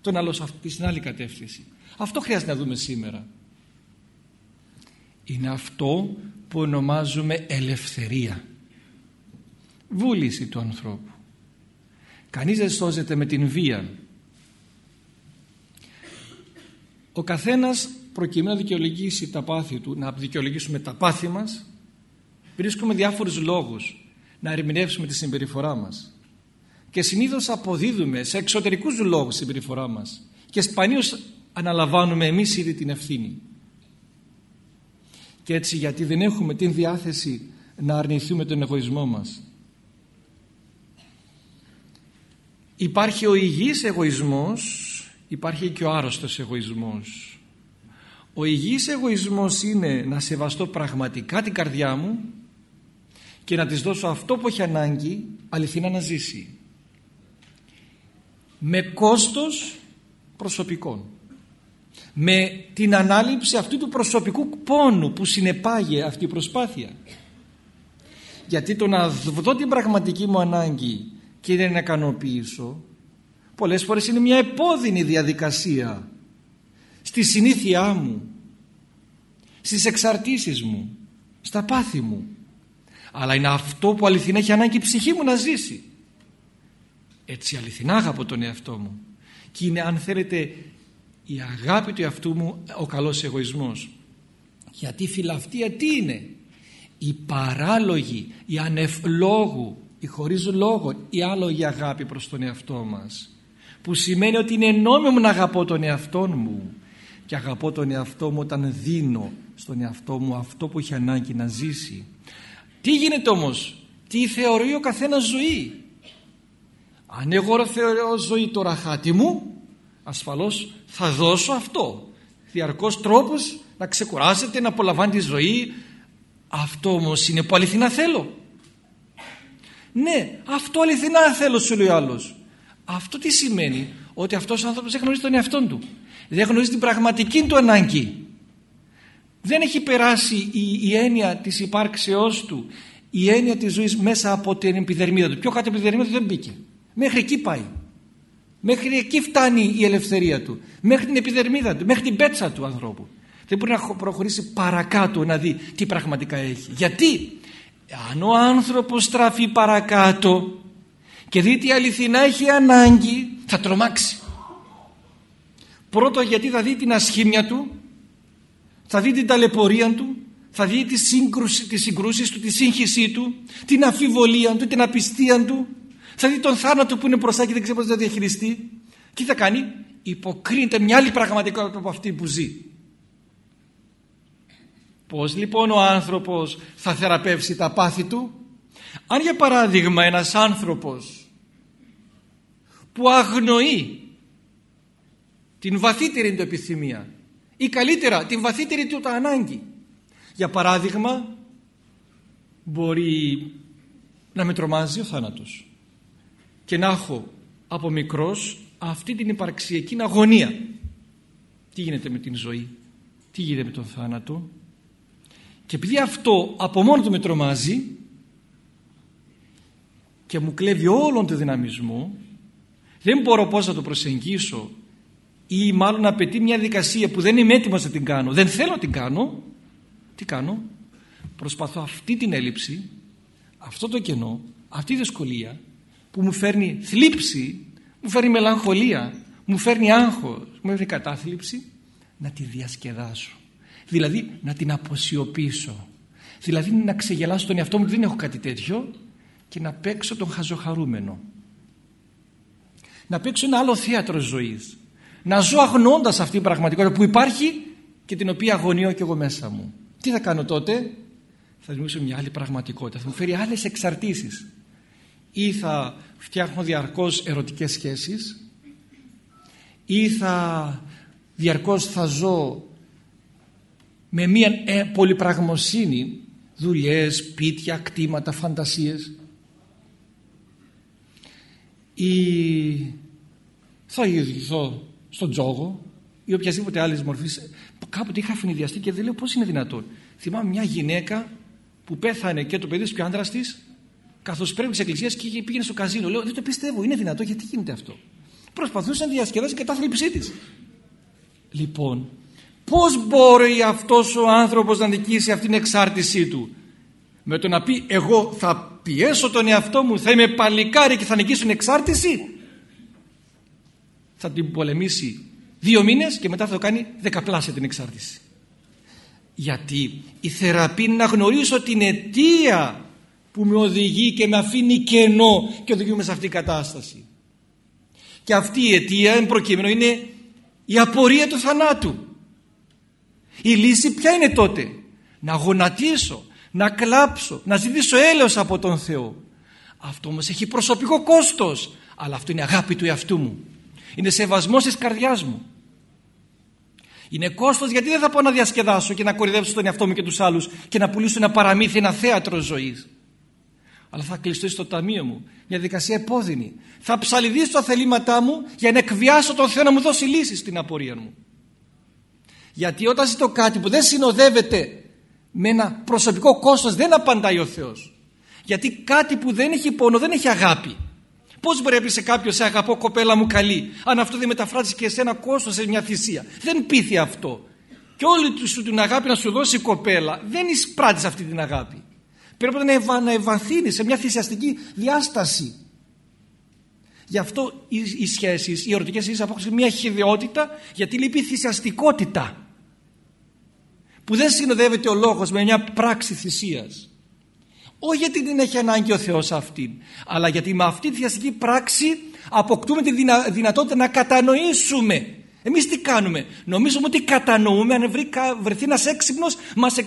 τον άλλο στην άλλη κατεύθυνση; Αυτό χρειάζεται να δούμε σήμερα είναι αυτό που ονομάζουμε ελευθερία. Βούληση του ανθρώπου. Κανείς δεν σώζεται με την βία. Ο καθένας προκειμένου να δικαιολογήσει τα πάθη του να δικαιολογήσουμε τα πάθη μας βρίσκουμε διάφορους λόγους να ερμηνεύσουμε τη συμπεριφορά μας. Και συνήθως αποδίδουμε σε εξωτερικούς λόγους τη συμπεριφορά μας. Και σπανίως αναλαμβάνουμε εμείς ήδη την ευθύνη. Και έτσι γιατί δεν έχουμε την διάθεση να αρνηθούμε τον εγωισμό μας. Υπάρχει ο υγιής εγωισμός, υπάρχει και ο άρρωστος εγωισμός. Ο υγιής εγωισμός είναι να σεβαστώ πραγματικά την καρδιά μου και να της δώσω αυτό που έχει ανάγκη αληθινά να ζήσει. Με κόστος προσωπικών. Με την ανάληψη αυτού του προσωπικού πόνου που συνεπάγει αυτή η προσπάθεια. Γιατί το να δω την πραγματική μου ανάγκη και δεν να ικανοποιήσω πολλές φορές είναι μια επώδυνη διαδικασία στη συνήθειά μου στις εξαρτήσεις μου στα πάθη μου. Αλλά είναι αυτό που αληθινά έχει ανάγκη η ψυχή μου να ζήσει. Έτσι αληθινά αγαπώ τον εαυτό μου. Και είναι αν θέλετε η αγάπη του εαυτού μου ο καλός εγωισμός. Γιατί η φιλαυτία τι είναι; Η παράλογη η ανευλόγου η χωρίς λόγο η άλογη αγάπη προς τον εαυτό μας. Που σημαίνει ότι είναι νόμιμο να αγαπώ τον εαυτό μου. Και αγαπώ τον εαυτό μου όταν δίνω στον εαυτό μου αυτό που έχει ανάγκη να ζήσει. Τι γίνεται όμως; Τι θεωρεί ο καθένας ζωή; Αν εγώ θεωρώ ζωή το ραχάτι μου ασφαλώς θα δώσω αυτό. Διαρκώς τρόπους να ξεκουράζεται να απολαμβάνει τη ζωή. Αυτό όμως είναι που αληθινά θέλω. Ναι αυτό αληθινά θέλω σου λέει ο άλλος. Αυτό τι σημαίνει; Ότι αυτός ο άνθρωπος δεν γνωρίζει τον εαυτό του. Δεν γνωρίζει την πραγματική του ανάγκη. Δεν έχει περάσει η, η έννοια της υπάρξεώς του η έννοια της ζωής μέσα από την επιδερμίδα του. Πιο κάτω από την επιδερμίδα του δεν μπήκε. Μέχρι εκεί πάει μέχρι εκεί φτάνει η ελευθερία του. Μέχρι την επιδερμίδα του. Μέχρι την πέτσα του ανθρώπου. Δεν μπορεί να προχωρήσει παρακάτω να δει τι πραγματικά έχει. Γιατί; Αν ο άνθρωπος στραφεί παρακάτω και δει τι αληθινά έχει ανάγκη θα τρομάξει. Πρώτο γιατί θα δει την ασχήμια του θα δει την ταλαιπωρία του θα δει τη σύγκρουση, τις συγκρούσεις του, τη σύγχυσή του την αφιβολία του, την απιστία του θα δει τον θάνατο που είναι μπροστά και δεν ξέρει πώς να διαχειριστεί. Τι θα κάνει; Υποκρίνεται μια άλλη πραγματικότητα από αυτή που ζει. Πως λοιπόν ο άνθρωπος θα θεραπεύσει τα πάθη του; Αν για παράδειγμα ένας άνθρωπος που αγνοεί την βαθύτερη του επιθυμία ή καλύτερα την βαθύτερη του τα ανάγκη για παράδειγμα μπορεί να με τρομάζει ο θάνατος και να έχω από μικρός αυτή την υπαρξιακή αγωνία. Τι γίνεται με την ζωή τι γίνεται με τον θάνατο. Και επειδή αυτό από μόνο του με τρομάζει και μου κλέβει όλον το δυναμισμό δεν μπορώ πώς να το προσεγγίσω ή μάλλον απαιτεί μια δικασία που δεν είμαι έτοιμος να την κάνω. Δεν θέλω να την κάνω. Τι κάνω; Προσπαθώ αυτή την έλλειψη αυτό το κενό αυτή η δυσκολία που μου φέρνει θλίψη μου φέρνει μελαγχολία μου φέρνει άγχος μου φέρνει κατάθλιψη να τη διασκεδάσω. Δηλαδή να την αποσιωπήσω. Δηλαδή να ξεγελάσω τον εαυτό μου ότι δεν έχω κάτι τέτοιο και να παίξω τον χαζοχαρούμενο. Να παίξω ένα άλλο θέατρο ζωής. Να ζω αγνοώντας αυτή την πραγματικότητα που υπάρχει και την οποία αγωνίω και εγώ μέσα μου. Τι θα κάνω τότε; Θα δημιουργήσω μια άλλη πραγματικότητα. Θα μου φέρει άλλες εξαρτήσεις ή θα φτιάχνω διαρκώς ερωτικές σχέσεις ή θα διαρκώς θα ζω με μια ε, πολυπραγμοσύνη δουλειές, σπίτια, κτήματα, φαντασίες ή θα οδηγηθώ στον τζόγο ή οποιασδήποτε άλλης μορφής. Κάποτε είχα φινιδιαστεί και δεν λέω πώς είναι δυνατόν. Θυμάμαι μια γυναίκα που πέθανε και το παιδί της και ο άντρας της, καθώς πρέπει της εκκλησίας και πήγαινε στο καζίνο. Λέω δεν το πιστεύω, είναι δυνατό, γιατί γίνεται αυτό. Προσπαθούσε να διασκεδάσει την κατάθλιψή της. Λοιπόν, πώς μπορεί αυτός ο άνθρωπος να νικήσει αυτήν την εξάρτησή του, με το να πει εγώ θα πιέσω τον εαυτό μου, θα είμαι παλικάρι και θα νικήσω την εξάρτηση. Θα την πολεμήσει δύο μήνες και μετά θα το κάνει δεκαπλάσια την εξάρτηση. Γιατί η θεραπεία είναι να γνωρίσω την αιτία που με οδηγεί και με αφήνει κενό και οδηγούμε σε αυτή την κατάσταση. Και αυτή η αιτία εν προκειμένου είναι η απορία του θανάτου. Η λύση ποια είναι τότε; Να γονατίσω να κλάψω να ζητήσω έλεος από τον Θεό. Αυτό όμως έχει προσωπικό κόστος αλλά αυτό είναι αγάπη του εαυτού μου. Είναι σεβασμός της καρδιάς μου. Είναι κόστος γιατί δεν θα πω να διασκεδάσω και να κορυδεύσω τον εαυτό μου και τους άλλους και να πουλήσω ένα παραμύθι, ένα θέατρο ζωής αλλά θα κλειστώ στο ταμείο μου. Μια δικασία επώδυνη. Θα ψαλιδίσω τα θελήματά μου για να εκβιάσω τον Θεό να μου δώσει λύση στην απορία μου. Γιατί όταν ζητώ κάτι που δεν συνοδεύεται με ένα προσωπικό κόστος δεν απαντάει ο Θεός. Γιατί κάτι που δεν έχει πόνο δεν έχει αγάπη. Πώς μπορεί να πει σε κάποιον σε αγαπώ κοπέλα μου καλή αν αυτό δεν μεταφράζει και σε ένα κόστος σε μια θυσία. Δεν πείθει αυτό. Και όλη σου την αγάπη να σου δώσει η κοπέλα. Δεν εισπράττεις αυτή την αγάπη πρέπει να, ευα, να ευαθύνει σε μια θυσιαστική διάσταση. Γι' αυτό οι, οι σχέσεις οι ερωτικές σχέσεις αποκτήσουν μια χειδαιότητα γιατί λείπει η θυσιαστικότητα που δεν συνοδεύεται ο λόγος με μια πράξη θυσίας. Όχι γιατί την έχει ανάγκη ο Θεός αυτήν αλλά γιατί με αυτή τη θυσιαστική πράξη αποκτούμε τη δυνα, δυνατότητα να κατανοήσουμε εμείς τι κάνουμε; Νομίζουμε ότι κατανοούμε αν βρει, βρεθεί ένας έξυπνος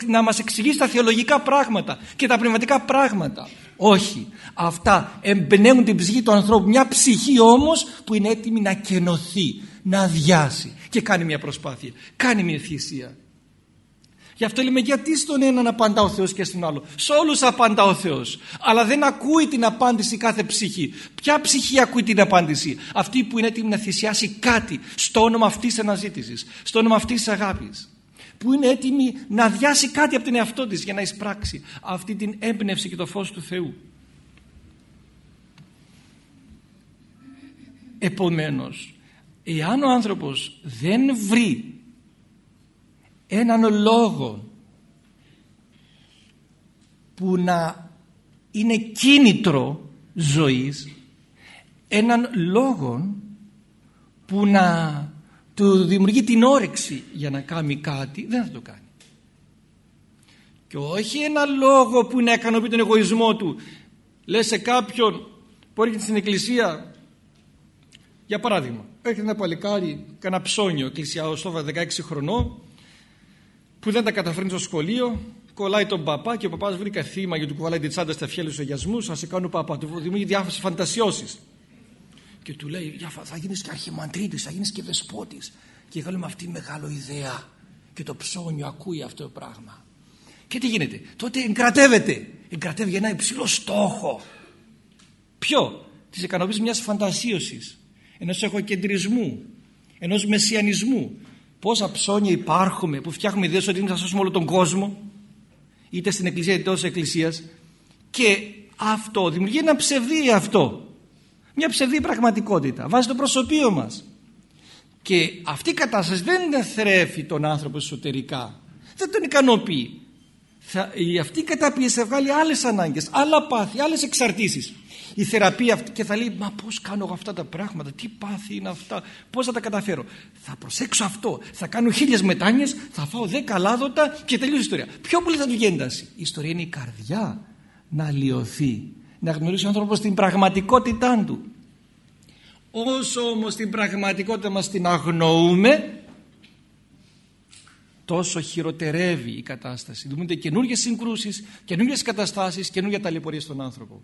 να μας εξηγήσει τα θεολογικά πράγματα και τα πνευματικά πράγματα. Όχι. Αυτά εμπνέουν την ψυχή του ανθρώπου. Μια ψυχή όμως που είναι έτοιμη να κενωθεί να αδειάσει και κάνει μια προσπάθεια. Κάνει μια θυσία Γι' αυτό λέμε γιατί στον έναν απαντά ο Θεός και στον άλλο. Σε όλους απαντά ο Θεός. Αλλά δεν ακούει την απάντηση κάθε ψυχή. Ποια ψυχή ακούει την απάντηση; Αυτή που είναι έτοιμη να θυσιάσει κάτι στο όνομα αυτής της αναζήτησης. Στο όνομα αυτής της αγάπης. Που είναι έτοιμη να διάσει κάτι από την εαυτό της για να εισπράξει αυτή την έμπνευση και το φως του Θεού. Επομένως, εάν ο άνθρωπος δεν βρει έναν λόγο που να είναι κίνητρο ζωής έναν λόγο που να του δημιουργεί την όρεξη για να κάνει κάτι δεν θα το κάνει. Και όχι ένα λόγο που να ικανοποιεί τον εγωισμό του. Λες σε κάποιον που έρχεται στην εκκλησία για παράδειγμα έρχεται ένα παλικάρι κανένα ψώνιο εκκλησιαστό 16 χρονών που δεν τα καταφέρνει στο σχολείο, κολλάει τον παπά και ο παπάς βρήκα θύμα γιατί του κουβαλάει την τσάντα στα φιέλη στους αγιασμούς. Θα σε κάνω παπά. Του δημιουργεί διάφορε φαντασιώσεις. Και του λέει: Θα γίνεις και αρχιμαντρίτης, θα γίνεις και δεσπότης. Και με αυτή μεγάλο ιδέα. Και το ψώνιο ακούει αυτό το πράγμα. Και τι γίνεται, τότε εγκρατεύεται. Εγκρατεύει για ένα υψηλό στόχο. Ποιο, της ικανοποίηση μιας φαντασίωσης, ενός εγωκεντρισμού, ενός μεσιανισμού, Πόσα ψώνια υπάρχουμε που φτιάχνουμε ιδέες ότι θα σώσουμε όλο τον κόσμο είτε στην εκκλησία είτε ως εκκλησίας. Και αυτό δημιουργεί ένα ψευδί αυτό. Μια ψευδή πραγματικότητα βάζει το προσωπείο μας. Και αυτή η κατάσταση δεν θρέφει τον άνθρωπο εσωτερικά. Δεν τον ικανοποιεί. Θα, η αυτή η κατάπιεση θα βγάλει άλλες ανάγκες άλλα πάθη, άλλες εξαρτήσεις η θεραπεία αυτή και θα λέει μα πώς κάνω εγώ αυτά τα πράγματα τι πάθη είναι αυτά πώς θα τα καταφέρω θα προσέξω αυτό θα κάνω χίλιες μετάνοιες θα φάω δέκα λάδωτα και τελείωσε η ιστορία πιο πολύ θα του γίνει η ιστορία είναι η καρδιά να αλλοιωθεί να γνωρίσει ο άνθρωπος την πραγματικότητά του όσο όμως την πραγματικότητα μας την αγνοούμε τόσο χειροτερεύει η κατάσταση. Δημιουργούνται καινούργιες συγκρούσεις, καινούργιες καταστάσεις, καινούργια ταλαιπωρία στον άνθρωπο.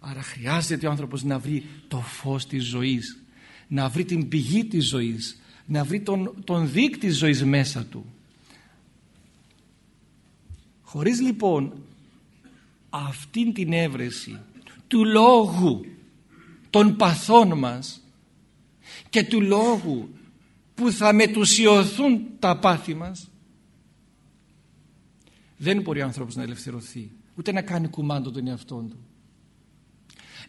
Άρα χρειάζεται ο άνθρωπος να βρει το φως της ζωής, να βρει την πηγή της ζωής, να βρει τον, τον δίκτυ της ζωής μέσα του. Χωρίς λοιπόν αυτήν την έβρεση του λόγου των παθών μας και του λόγου που θα μετουσιωθούν τα πάθη μας δεν μπορεί ο άνθρωπος να ελευθερωθεί ούτε να κάνει κουμάντο τον εαυτό του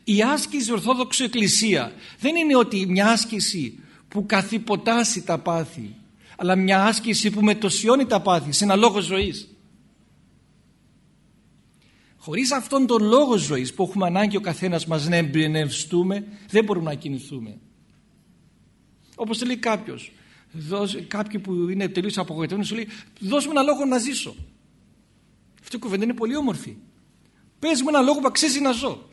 η άσκηση Ορθόδοξου Εκκλησίας δεν είναι ότι μια άσκηση που καθυποτάσει τα πάθη αλλά μια άσκηση που μετοσιώνει τα πάθη σε ένα λόγο ζωής. Χωρίς αυτόν τον λόγο ζωής που έχουμε ανάγκη ο καθένας μας να εμπνευστούμε δεν μπορούμε να κινηθούμε. Όπως λέει κάποιος, κάποιοι που είναι τελείως απογοητευμένοι σου λέει δώσ' μου ένα λόγο να ζήσω. Αυτή η κουβέντα είναι πολύ όμορφη. Πες μου ένα λόγο που αξίζει να ζω.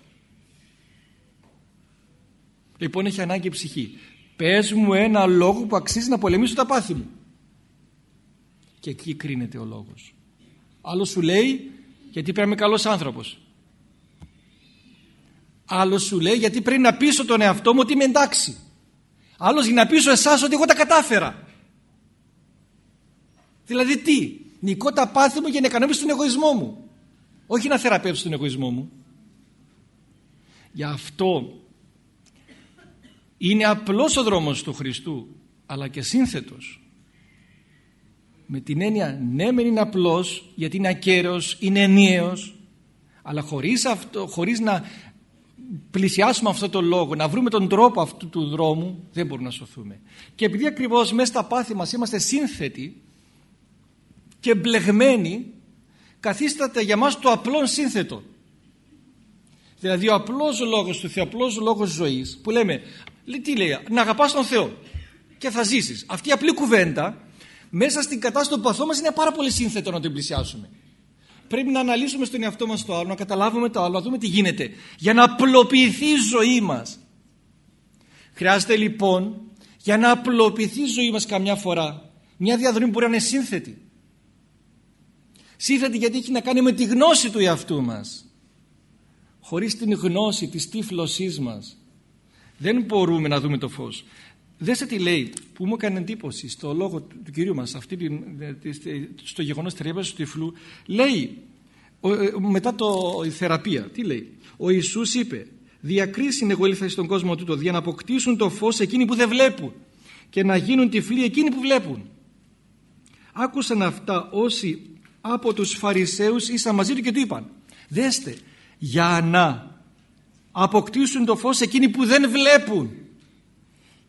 Λοιπόν έχει ανάγκη η ψυχή. Πες μου ένα λόγο που αξίζει να πολεμήσω τα πάθη μου. Και εκεί κρίνεται ο λόγος. Άλλος σου λέει γιατί πρέπει να είμαι καλός άνθρωπος άλλος σου λέει γιατί πρέπει να πείσω τον εαυτό μου ότι είμαι εντάξει άλλος για να πείσω εσάς ότι εγώ τα κατάφερα δηλαδή τι νικώ τα πάθη μου για να ικανοποιήσω τον εγωισμό μου. Όχι να θεραπεύσω τον εγωισμό μου. Γι' αυτό είναι απλός ο δρόμος του Χριστού αλλά και σύνθετος. Με την έννοια ναι μεν είναι απλός γιατί είναι ακέραιος, είναι ενιαίος αλλά χωρίς, αυτό, χωρίς να πλησιάσουμε αυτό το λόγο να βρούμε τον τρόπο αυτού του δρόμου δεν μπορούμε να σωθούμε. Και επειδή ακριβώς μέσα στα πάθη μας είμαστε σύνθετοι και μπλεγμένοι καθίσταται για μας το απλό σύνθετο. Δηλαδή ο απλός λόγος του Θεού, ο απλός λόγος ζωής που λέμε τι λέει, να αγαπάς τον Θεό και θα ζήσεις. Αυτή η απλή κουβέντα μέσα στην κατάσταση του παθού μας είναι πάρα πολύ σύνθετο να την πλησιάσουμε. Πρέπει να αναλύσουμε στον εαυτό μας το άλλο να καταλάβουμε το άλλο, να δούμε τι γίνεται. Για να απλοποιηθεί η ζωή μας. Χρειάζεται λοιπόν για να απλοποιηθεί η ζωή μας καμιά φορά μια διαδρομή που μπορεί να είναι σύνθετη. Σύνθετη γιατί έχει να κάνει με τη γνώση του εαυτού μας. Χωρίς την γνώση της τύφλωσής μας δεν μπορούμε να δούμε το φως. Δέστε τι λέει που μου έκανε εντύπωση στο λόγο του Κυρίου μας αυτή στο γεγονός της του τυφλού λέει ε, μετά το, η θεραπεία τι λέει; Ο Ιησούς είπε διακρίσει εγώ ήλθα στον κόσμο τούτο για να αποκτήσουν το φως εκείνοι που δεν βλέπουν και να γίνουν τυφλοί εκείνοι που βλέπουν άκουσαν αυτά όσοι από τους Φαρισαίους ήσαν μαζί του και του είπαν δέστε για να αποκτήσουν το φως εκείνοι που δεν βλέπουν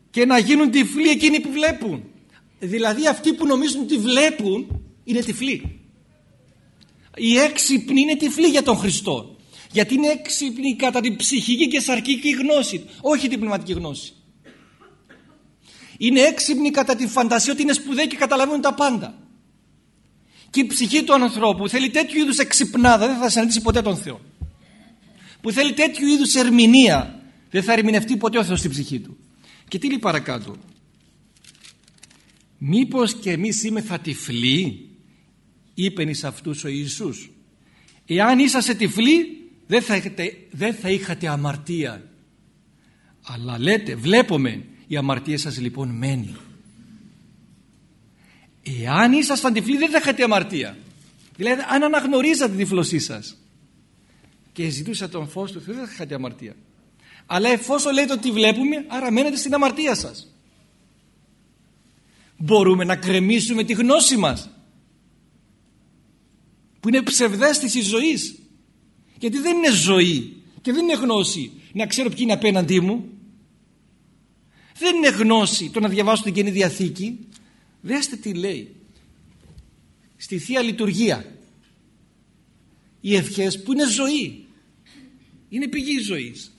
και να γίνουν τυφλοί εκείνοι που βλέπουν. Δηλαδή αυτοί που νομίζουν ότι βλέπουν είναι τυφλοί. Οι έξυπνοι είναι τυφλοί για τον Χριστό. Γιατί είναι έξυπνοι κατά την ψυχική και σαρκική γνώση, όχι την πνευματική γνώση. Είναι έξυπνοι κατά τη φαντασία ότι είναι σπουδαίοι και καταλαβαίνουν τα πάντα. Και η ψυχή του ανθρώπου θέλει τέτοιου είδους εξυπνάδα, δεν θα συναντήσει ποτέ τον Θεό. Που θέλει τέτοιου είδους ερμηνεία, δεν θα ερμηνευτεί ποτέ ο Θεός στην ψυχή του. Και τι λέει παρακάτω; Μήπως και εμείς είμεθα τυφλοί είπε εις αυτούς ο Ιησούς. Εάν είσαστε τυφλοί δεν θα, είχατε, δεν θα είχατε αμαρτία. Αλλά λέτε βλέπουμε η αμαρτία σας λοιπόν μένει. Εάν ήσασταν τυφλοί δεν θα είχατε αμαρτία. Δηλαδή αν αναγνωρίζατε τη τυφλωσή σας και ζητούσατε τον φως του Θεού δεν θα είχατε αμαρτία. Αλλά εφόσον λέτε ότι βλέπουμε, άρα μένετε στην αμαρτία σας. Μπορούμε να κρεμίσουμε τη γνώση μας. Που είναι ψευδέστηση ζωής. Γιατί δεν είναι ζωή και δεν είναι γνώση να ξέρω ποιοι είναι απέναντί μου. Δεν είναι γνώση το να διαβάσω την Καινή Διαθήκη. Δέστε τι λέει. Στη Θεία Λειτουργία. Οι ευχές που είναι ζωή. Είναι πηγή ζωής.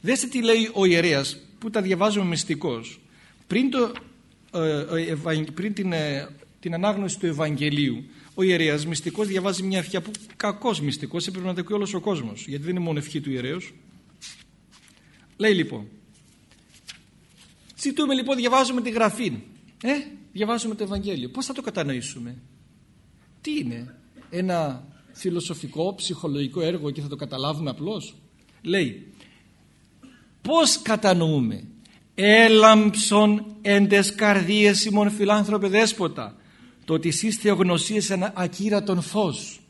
Δέστε τι λέει ο ιερέας που τα διαβάζουμε μυστικός. Πριν, το, ε, ε πριν την, ε, την ανάγνωση του Ευαγγελίου ο ιερέας μυστικός διαβάζει μια ευχή που κακός μυστικός έπρεπε να τα όλος ο κόσμος γιατί δεν είναι μόνο ευχή του ιερέως. Λέει λοιπόν Ζητούμε λοιπόν, διαβάζουμε τη γραφή. Ε, διαβάζουμε το Ευαγγέλιο. Πώς θα το κατανοήσουμε; Τι είναι; Ένα φιλοσοφικό, ψυχολογικό έργο και θα το καταλάβουμε απλώς. Λέει Πώς κατανοούμε. Έλαμψον εν τες καρδίες ημών φιλάνθρωπε δέσποτα το ότι εσείς θεογνωσίες ένα ακύρατον φως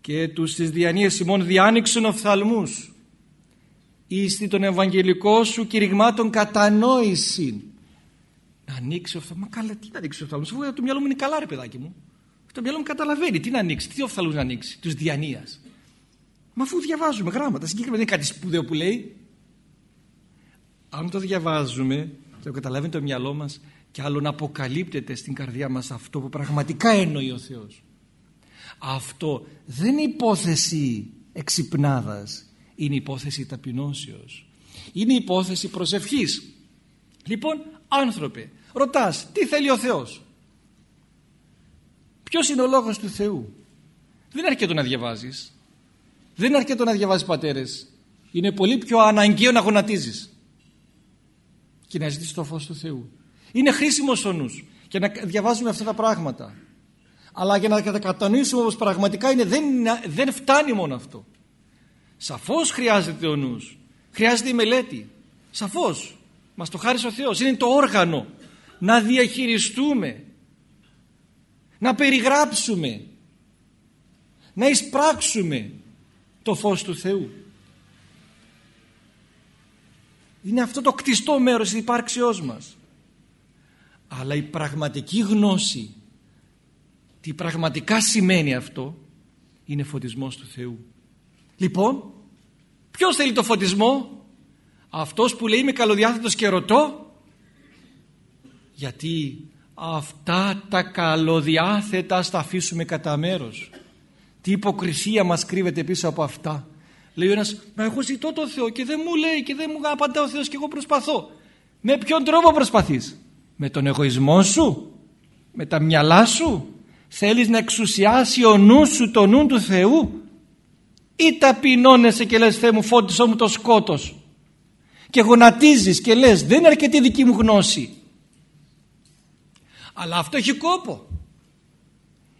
και τους τις διανοίες ημών διάνοιξον οφθαλμούς είστε τον Ευαγγελικό σου κηρυγμάτων κατανόηση να ανοίξει ο Μα καλά τι να ανοίξει ο οφθαλμούς αφού το μυαλό μου είναι καλά ρε παιδάκι μου το μυαλό μου καταλαβαίνει. Τι να ανοίξει τι οφθαλμούς να ανοίξει τους διανοίας Μα αφού διαβάζουμε γράμματα συγκεκριμένα είναι κάτι σπουδαίο που λέει. Αν το διαβάζουμε το καταλαβαίνει το μυαλό μας και άλλο να αποκαλύπτεται στην καρδιά μας αυτό που πραγματικά εννοεί ο Θεός. Αυτό δεν είναι υπόθεση εξυπνάδας είναι υπόθεση ταπεινώσεως. Είναι υπόθεση προσευχής. Λοιπόν άνθρωπε ρωτάς τι θέλει ο Θεός; Ποιος είναι ο λόγος του Θεού; Δεν είναι αρκετό να διαβάζεις δεν είναι αρκετό να διαβάζεις πατέρες είναι πολύ πιο αναγκαίο να γονατίζεις και να ζητήσεις το φως του Θεού. Είναι χρήσιμος ο νους και να διαβάζουμε αυτά τα πράγματα. Αλλά για να τα κατανοήσουμε όπως πραγματικά είναι δεν, δεν φτάνει μόνο αυτό. Σαφώς χρειάζεται ο νους. Χρειάζεται η μελέτη. Σαφώς. Μας το χάρισε ο Θεός. Είναι το όργανο να διαχειριστούμε. Να περιγράψουμε. Να εισπράξουμε το φως του Θεού. Είναι αυτό το κτιστό μέρος της υπάρξεώς μας. Αλλά η πραγματική γνώση, τι πραγματικά σημαίνει αυτό, είναι φωτισμός του Θεού. Λοιπόν, ποιος θέλει το φωτισμό, αυτός που λέει είμαι καλοδιάθετος και ρωτώ, γιατί αυτά τα καλοδιάθετα στα αφήσουμε κατά μέρος. Τι υποκρισία μας κρύβεται πίσω από αυτά. Λέει ο ένας, μα εγώ ζητώ τον Θεό και δεν μου λέει και δεν μου απαντά ο Θεός και εγώ προσπαθώ. Με ποιον τρόπο προσπαθείς; Με τον εγωισμό σου; Με τα μυαλά σου; Θέλεις να εξουσιάσει ο νους σου το νου του Θεού; Ή ταπεινώνεσαι και λες Θεέ μου φώτισό μου το σκότος. Και γονατίζεις και λες δεν είναι αρκετή δική μου γνώση. Αλλά αυτό έχει κόπο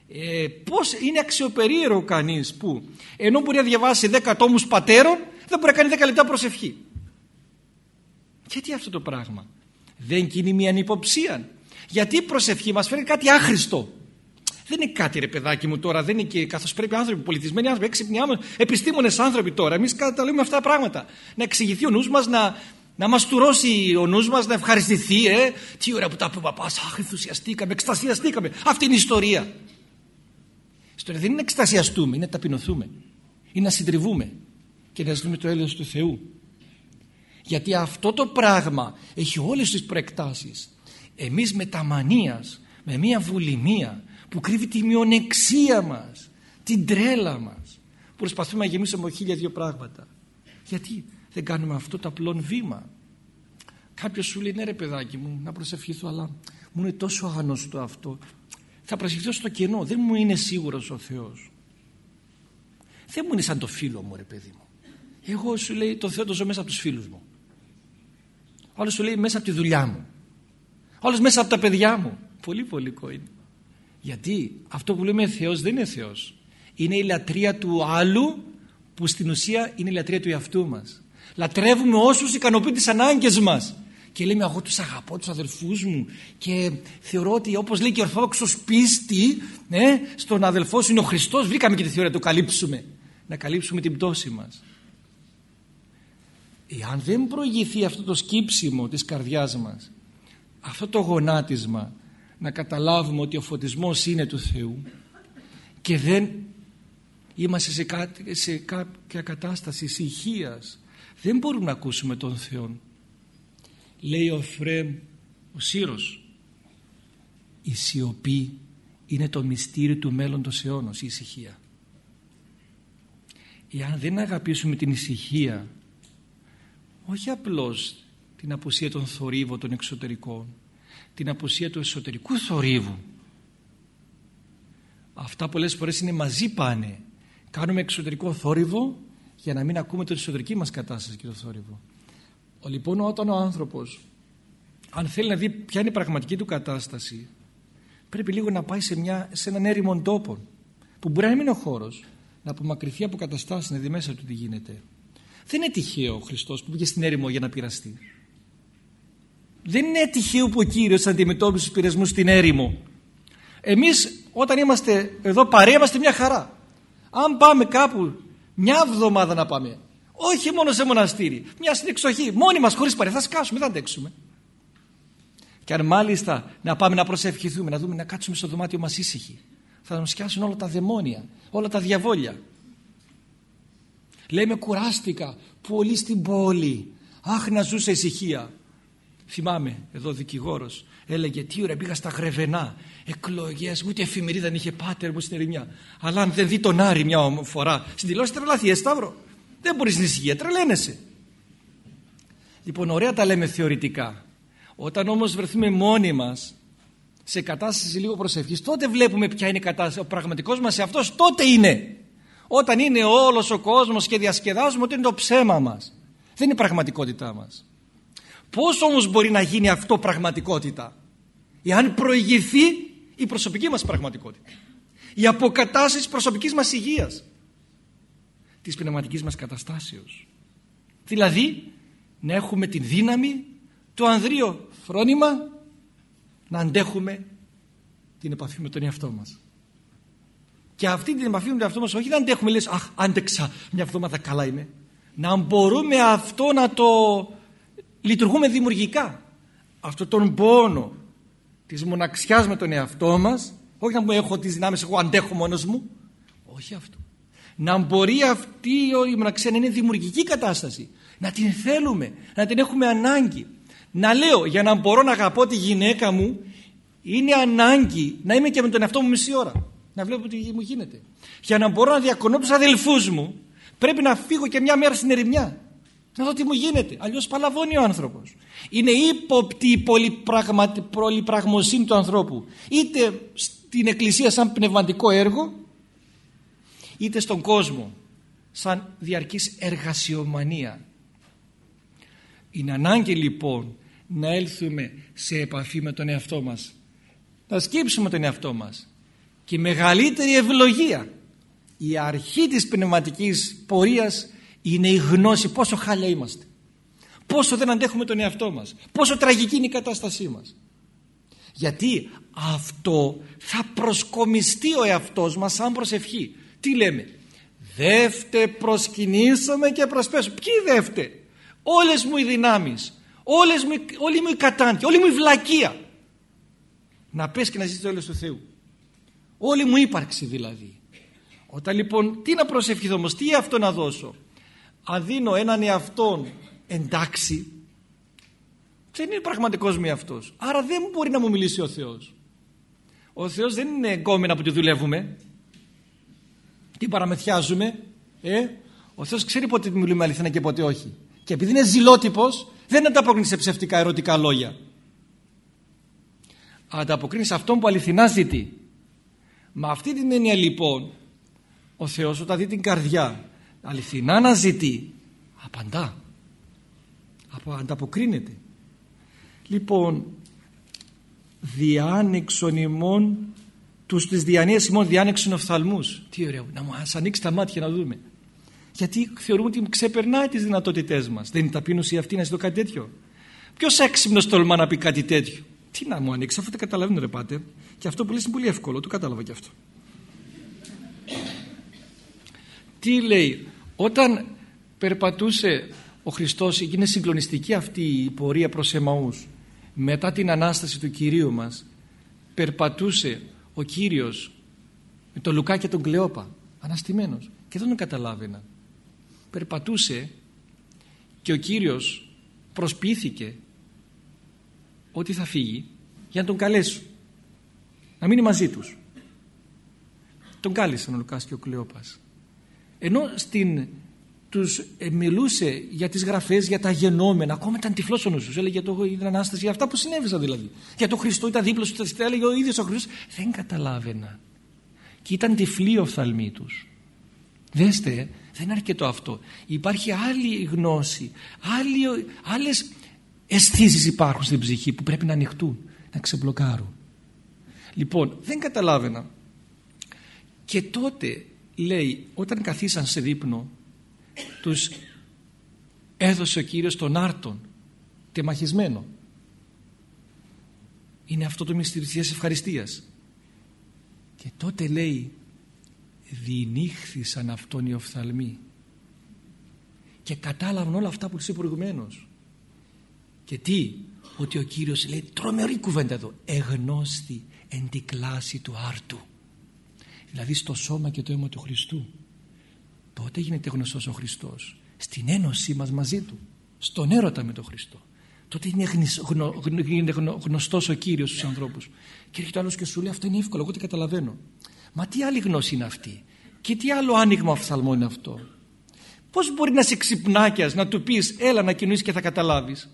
ε, πώς είναι αξιοπερίεργο κανείς που ενώ μπορεί να διαβάσει 10 τόμους πατέρων δεν μπορεί να κάνει 10 λεπτά προσευχή γιατί αυτό το πράγμα; Δεν κινεί μια ανυποψία γιατί η προσευχή μας φέρνει κάτι άχρηστο δεν είναι κάτι ρε παιδάκι μου τώρα, δεν είναι και καθώς πρέπει άνθρωποι, πολιτισμένοι άνθρωποι, έξυπνοι άνθρωποι, επιστήμονες άνθρωποι τώρα. Εμείς καταλήγουμε αυτά τα πράγματα. Να εξηγηθεί ο νους μας, να, να μας τουρώσει ο νους μας, να ευχαριστηθεί. Ε. Τι ωραία που τα είπε ο παπάς, αχ ενθουσιαστήκαμε, εκστασιαστήκαμε. Αυτή είναι η ιστορία. Ιστορία δεν είναι να εκστασιαστούμε, είναι να ταπεινωθούμε. Είναι να συντριβούμε και να ζητούμε το έλεος του Θεού. Γιατί αυτό το πράγμα έχει όλες τις προεκτάσεις. Εμείς με τα μανίας, με μια βουλημία που κρύβει τη μειονεξία μας, την τρέλα μας, προσπαθούμε να γεμίσουμε από χίλια δύο πράγματα. Γιατί; Δεν κάνουμε αυτό το απλό βήμα. Κάποιος σου λέει ναι ρε παιδάκι μου να προσευχηθώ αλλά μου είναι τόσο άγνωστο αυτό θα προσευχηθώ στο κενό. Δεν μου είναι σίγουρος ο Θεός. Δεν μου είναι σαν το φίλο μου ρε παιδί μου. Εγώ σου λέει το Θεό το ζω μέσα από τους φίλους μου. Άλλος σου λέει μέσα από τη δουλειά μου. Άλλος μέσα από τα παιδιά μου. Πολύ πολύ είναι. Γιατί αυτό που λέμε Θεός δεν είναι Θεός. Είναι η λατρεία του άλλου που στην ουσία είναι η λατρεία του εαυτού μας. Λατρεύουμε όσους ικανοποιούν τις ανάγκες μας. Και λέμε εγώ τους αγαπώ τους αδελφούς μου και θεωρώ ότι όπως λέει και ο Ορθόδοξος πίστη ναι, στον αδελφό σου είναι ο Χριστός. Βρήκαμε και τη θεωρία να το καλύψουμε. Να καλύψουμε την πτώση μας. Εάν δεν προηγηθεί αυτό το σκύψιμο της καρδιάς μας αυτό το γονάτισμα να καταλάβουμε ότι ο φωτισμός είναι του Θεού και δεν είμαστε σε, σε κάποια κατάσταση ησυχίας δεν μπορούμε να ακούσουμε τον Θεό. Λέει ο Φρέμ ο Σύρος η σιωπή είναι το μυστήριο του μέλλοντος αιώνος η ησυχία εάν δεν αγαπήσουμε την ησυχία όχι απλώς την απουσία των θορύβων των εξωτερικών την απουσία του εσωτερικού θορύβου αυτά πολλές φορές είναι μαζί πάνε. Κάνουμε εξωτερικό θόρυβο για να μην ακούμε την εσωτερική μας κατάσταση και το θόρυβο Λοιπόν όταν ο άνθρωπος αν θέλει να δει ποια είναι η πραγματική του κατάσταση πρέπει λίγο να πάει σε, μια, σε έναν έρημον τόπο που μπορεί να μην είναι ο χώρος να απομακρυνθεί από καταστάσεις να δει μέσα του τι γίνεται. Δεν είναι τυχαίο ο Χριστός που πήγε στην έρημο για να πειραστεί. Δεν είναι τυχαίο που ο Κύριος αντιμετώπισε τους πειρασμούς στην έρημο. Εμείς όταν είμαστε εδώ παρέα είμαστε μια χαρά. Αν πάμε κάπου μια εβδομάδα να πάμε όχι μόνο σε μοναστήρι. Μια στην εξοχή. Μόνοι μας χωρίς παρέα. Θα σκάσουμε, δεν αντέξουμε. Και αν μάλιστα να πάμε να προσευχηθούμε, να δούμε να κάτσουμε στο δωμάτιο μας ήσυχοι, θα μας σκιάσουν όλα τα δαιμόνια, όλα τα διαβόλια. Λέμε κουράστηκα πολύ στην πόλη. Αχ να ζούσε ησυχία. Θυμάμαι εδώ δικηγόρος έλεγε τι ώρα πήγα στα Γρεβενά εκλογές ούτε εφημερίδα δεν είχε πάτερ μου στην ερημιά αλλά αν δεν δει τον Άρη μια φορά στην τηλεόραση τρελαθεί ε Σταύρο δεν μπορεί στην ησυχία, τρελαίνεσαι. Λοιπόν, ωραία τα λέμε θεωρητικά. Όταν όμως βρεθούμε μόνοι μας σε κατάσταση λίγο προσευχής, τότε βλέπουμε ποια είναι η κατάσταση. Ο πραγματικός μας αυτός τότε είναι. Όταν είναι όλος ο κόσμος και διασκεδάζουμε ότι είναι το ψέμα μας. Δεν είναι η πραγματικότητά μας. Πώς όμως μπορεί να γίνει αυτό πραγματικότητα; Εάν προηγηθεί η προσωπική μας πραγματικότητα. Η αποκατάσταση της προσωπικής μας υγείας. Της πνευματικής μας καταστάσεως. Δηλαδή να έχουμε την δύναμη το ανδρείο φρόνημα να αντέχουμε την επαφή με τον εαυτό μας. Και αυτή την επαφή με τον εαυτό μας όχι να αντέχουμε λες αχ άντεξα μια εβδομάδα καλά είμαι να μπορούμε αυτό να το λειτουργούμε δημιουργικά. Αυτό τον πόνο της μοναξιάς με τον εαυτό μας όχι να μου έχω τις δυνάμεις εγώ αντέχω μόνος μου όχι αυτό. Να μπορεί αυτή η μοναξιά να είναι δημιουργική κατάσταση να την θέλουμε, να την έχουμε ανάγκη. Να λέω για να μπορώ να αγαπώ τη γυναίκα μου είναι ανάγκη να είμαι και με τον εαυτό μου μισή ώρα. Να βλέπω τι μου γίνεται. Για να μπορώ να διακονώ τους αδελφούς μου πρέπει να φύγω και μια μέρα στην ερημιά να δω τι μου γίνεται. Αλλιώς παλαβώνει ο άνθρωπος. Είναι ύποπτη η πολυπραγμοσύνη του ανθρώπου. Είτε στην εκκλησία σαν πνευματικό έργο, είτε στον κόσμο σαν διαρκής εργασιομανία. Είναι ανάγκη λοιπόν να έλθουμε σε επαφή με τον εαυτό μας. Να σκύψουμε τον εαυτό μας. Και η μεγαλύτερη ευλογία, η αρχή της πνευματικής πορείας είναι η γνώση πόσο χάλια είμαστε. Πόσο δεν αντέχουμε τον εαυτό μας. Πόσο τραγική είναι η κατάστασή μας. Γιατί αυτό θα προσκομιστεί ο εαυτός μας σαν προσευχή. Τι λέμε; Δεύτε προσκυνήσαμε και προσπέσουμε. Ποιοι δεύτε; Όλες μου οι δυνάμεις. Όλες μου, όλη μου η κατάντια. Όλη μου η βλακεία. Να πες και να ζήσεις το όλες του Θεού. Όλη μου ύπαρξη δηλαδή. Όταν λοιπόν τι να προσευχηθώ όμως. Τι αυτό να δώσω; Αν δίνω έναν εαυτόν εντάξει δεν είναι πραγματικός μου εαυτός άρα δεν μπορεί να μου μιλήσει ο Θεός. Ο Θεός δεν είναι εγκόμενα που τη δουλεύουμε. Τι παραμεθιάζουμε ε; ο Θεός ξέρει πότε μιλούμε αληθινά και πότε όχι. Και επειδή είναι ζηλότυπος δεν ανταποκρίνεις σε ψευτικά ερωτικά λόγια. Ανταποκρίνεις σε αυτόν που αληθινά ζητεί. Με αυτή την έννοια λοιπόν ο Θεός όταν δει την καρδιά αληθινά να ζητεί. Απαντά. Ανταποκρίνεται. Λοιπόν διάνεξον ημών τους τις διανοίες ημών διάνεξον οφθαλμούς. Τι ωραίο να μας ανοίξει τα μάτια να δούμε. Γιατί θεωρούμε ότι ξεπερνάει τις δυνατότητές μας. Δεν είναι ταπείνωση αυτή να ζητώ κάτι τέτοιο. Ποιος έξυπνος τολμά να πει κάτι τέτοιο; Τι να μου ανοίξει αφού δεν καταλαβαίνω ρε πάτε και αυτό που λες είναι πολύ εύκολο το κατάλαβα και αυτό. Τι λέει όταν περπατούσε ο Χριστός είναι συγκλονιστική αυτή η πορεία προς Εμαούς. Μετά την Ανάσταση του Κυρίου μας περπατούσε ο Κύριος με τον Λουκά και τον Κλεόπα αναστημένος και δεν τον καταλάβαινα περπατούσε και ο Κύριος προσποιήθηκε ότι θα φύγει για να τον καλέσουν να μείνει μαζί τους. Τον κάλεσαν ο Λουκάς και ο Κλεόπας ενώ στην, τους ε, μιλούσε για τις γραφές, για τα γενόμενα ακόμα ήταν τυφλός ο νους τους. Έλεγε για, το, για την Ανάσταση, για αυτά που συνέβησαν δηλαδή. Για τον Χριστό ήταν δίπλα σου, τα έλεγε ο ίδιος ο Χριστός. Δεν καταλάβαινα. Και ήταν τυφλοί οφθαλμοί τους. Δέστε δεν είναι αρκετό αυτό. Υπάρχει άλλη γνώση άλλη, άλλες αισθήσεις υπάρχουν στην ψυχή που πρέπει να ανοιχτούν να ξεμπλοκάρουν. Λοιπόν δεν καταλάβαινα. Και τότε λέει όταν καθίσαν σε δείπνο τους έδωσε ο Κύριος τον άρτον τεμαχισμένο είναι αυτό το μυστήριο της ευχαριστίας. Και τότε λέει διηνύχθησαν αυτόν οι οφθαλμοί και κατάλαβαν όλα αυτά που τους είπε προηγουμένως και τι ότι ο Κύριος λέει τρομερή κουβέντα εδώ εγνώστη εν τη κλάση του άρτου δηλαδή στο σώμα και το αίμα του Χριστού. Τότε γίνεται γνωστός ο Χριστός; Στην ένωσή μας μαζί Του. Στον έρωτα με τον Χριστό. Τότε είναι γίνεται γνωστός ο Κύριος στους ανθρώπους. Και έρχεται άλλος και σου λέει αυτό είναι εύκολο εγώ τι καταλαβαίνω. Μα τι άλλη γνώση είναι αυτή; Και τι άλλο άνοιγμα οφθαλμό είναι αυτό; Πως μπορεί να σε ξυπνάκιας να του πεις έλα να κινήσεις και θα καταλάβεις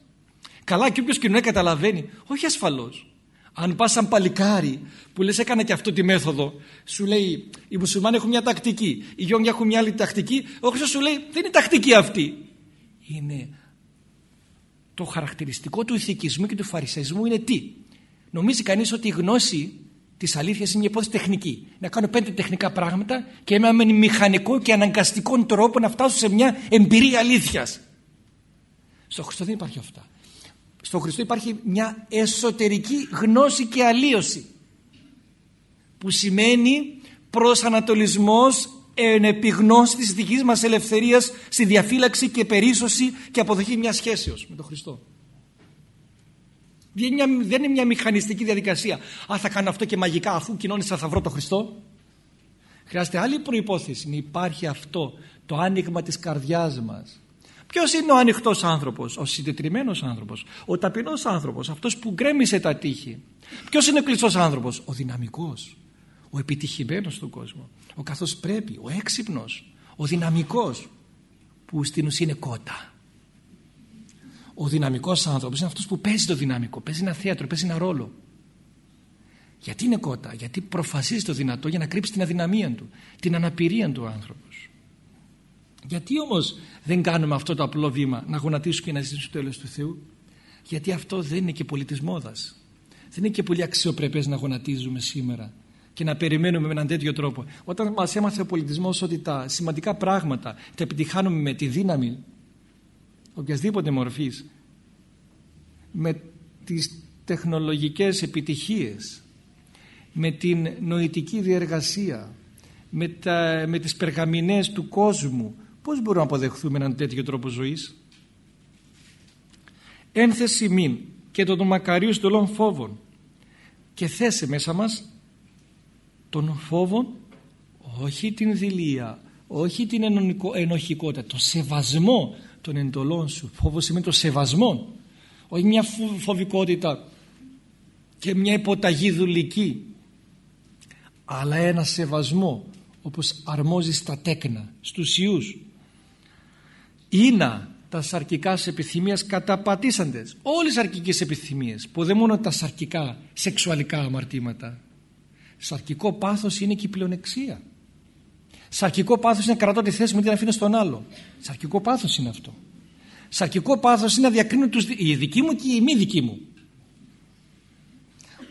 καλά και όποιος κοινωνία καταλαβαίνει όχι ασφαλώς αν πας σαν παλικάρι που λες έκανα και αυτό τη μέθοδο σου λέει οι μουσουλμάνοι έχουν μια τακτική οι γιόνια έχουν μια άλλη τακτική ο Χριστός σου λέει δεν είναι τακτική αυτή είναι Το χαρακτηριστικό του ηθικισμού και του φαρισαϊσμού είναι τι. Νομίζει κανείς ότι η γνώση της αλήθειας είναι μια υπόθεση τεχνική. Να κάνω πέντε τεχνικά πράγματα και με έναν μηχανικό και αναγκαστικό τρόπο να φτάσω σε μια εμπειρία αλήθειας. Στο Χριστό δεν υπάρχει αυτά. Στο Χριστό υπάρχει μια εσωτερική γνώση και αλλίωση που σημαίνει προσανατολισμός εν επιγνώση της δικής μας ελευθερίας στη διαφύλαξη και περίσωση και αποδοχή μιας σχέσεως με τον Χριστό. Δεν είναι, μια, δεν είναι μια μηχανιστική διαδικασία. Α, θα κάνω αυτό και μαγικά αφού κοινώνησα θα βρω τον Χριστό. Χρειάζεται άλλη προϋπόθεση. Να υπάρχει αυτό το άνοιγμα της καρδιάς μας. Ποιος είναι ο ανοιχτός άνθρωπος, ο συντετριμένος άνθρωπος, ο ταπεινός άνθρωπος, αυτός που γκρέμισε τα τείχη. Ποιος είναι ο κλειστός άνθρωπος, ο δυναμικός, ο επιτυχημένος στον κόσμο, ο καθώς πρέπει, ο έξυπνος, ο δυναμικός, που στην ουσία είναι κότα. Ο δυναμικός άνθρωπος είναι αυτός που παίζει το δυναμικό, παίζει ένα θέατρο, παίζει ένα ρόλο. Γιατί είναι κότα, γιατί προφασίζει το δυνατό για να κρύψει την αδυναμία του, την αναπηρία του άνθρωπος. Γιατί όμως δεν κάνουμε αυτό το απλό βήμα να γονατίσουμε και να ζητήσουμε το τέλος του Θεού; Γιατί αυτό δεν είναι και πολιτισμόδας. Δεν είναι και πολύ αξιοπρεπές να γονατίζουμε σήμερα και να περιμένουμε με έναν τέτοιο τρόπο. Όταν μας έμαθε ο πολιτισμός ότι τα σημαντικά πράγματα τα επιτυχάνουμε με τη δύναμη οποιασδήποτε μορφής με τις τεχνολογικές επιτυχίες με την νοητική διεργασία με, τα, με τις περγαμηνές του κόσμου πώς μπορούμε να αποδεχθούμε έναν τέτοιο τρόπο ζωής; Ένθεση μην και των μακαρίους στολών φόβων και θέσε μέσα μας των φόβων όχι την δηλία όχι την ενοχικότητα το σεβασμό των εντολών σου. Φόβο σημαίνει το σεβασμό όχι μια φοβικότητα και μια υποταγή δουλική αλλά ένα σεβασμό όπως αρμόζει στα τέκνα στους ιούς είναι τα σαρκικά σε επιθυμίες καταπατήσαντες. Όλες οι σαρκικές επιθυμίες που δεν μόνο τα σαρκικά σεξουαλικά αμαρτήματα. Σαρκικό πάθος είναι και η πλεονεξία. Σαρκικό πάθος είναι κρατώ τη θέση μου και την αφήνω στον άλλο. Σαρκικό πάθος είναι αυτό. Σαρκικό πάθος είναι να διακρίνω τους, η δική μου και η μη δική μου.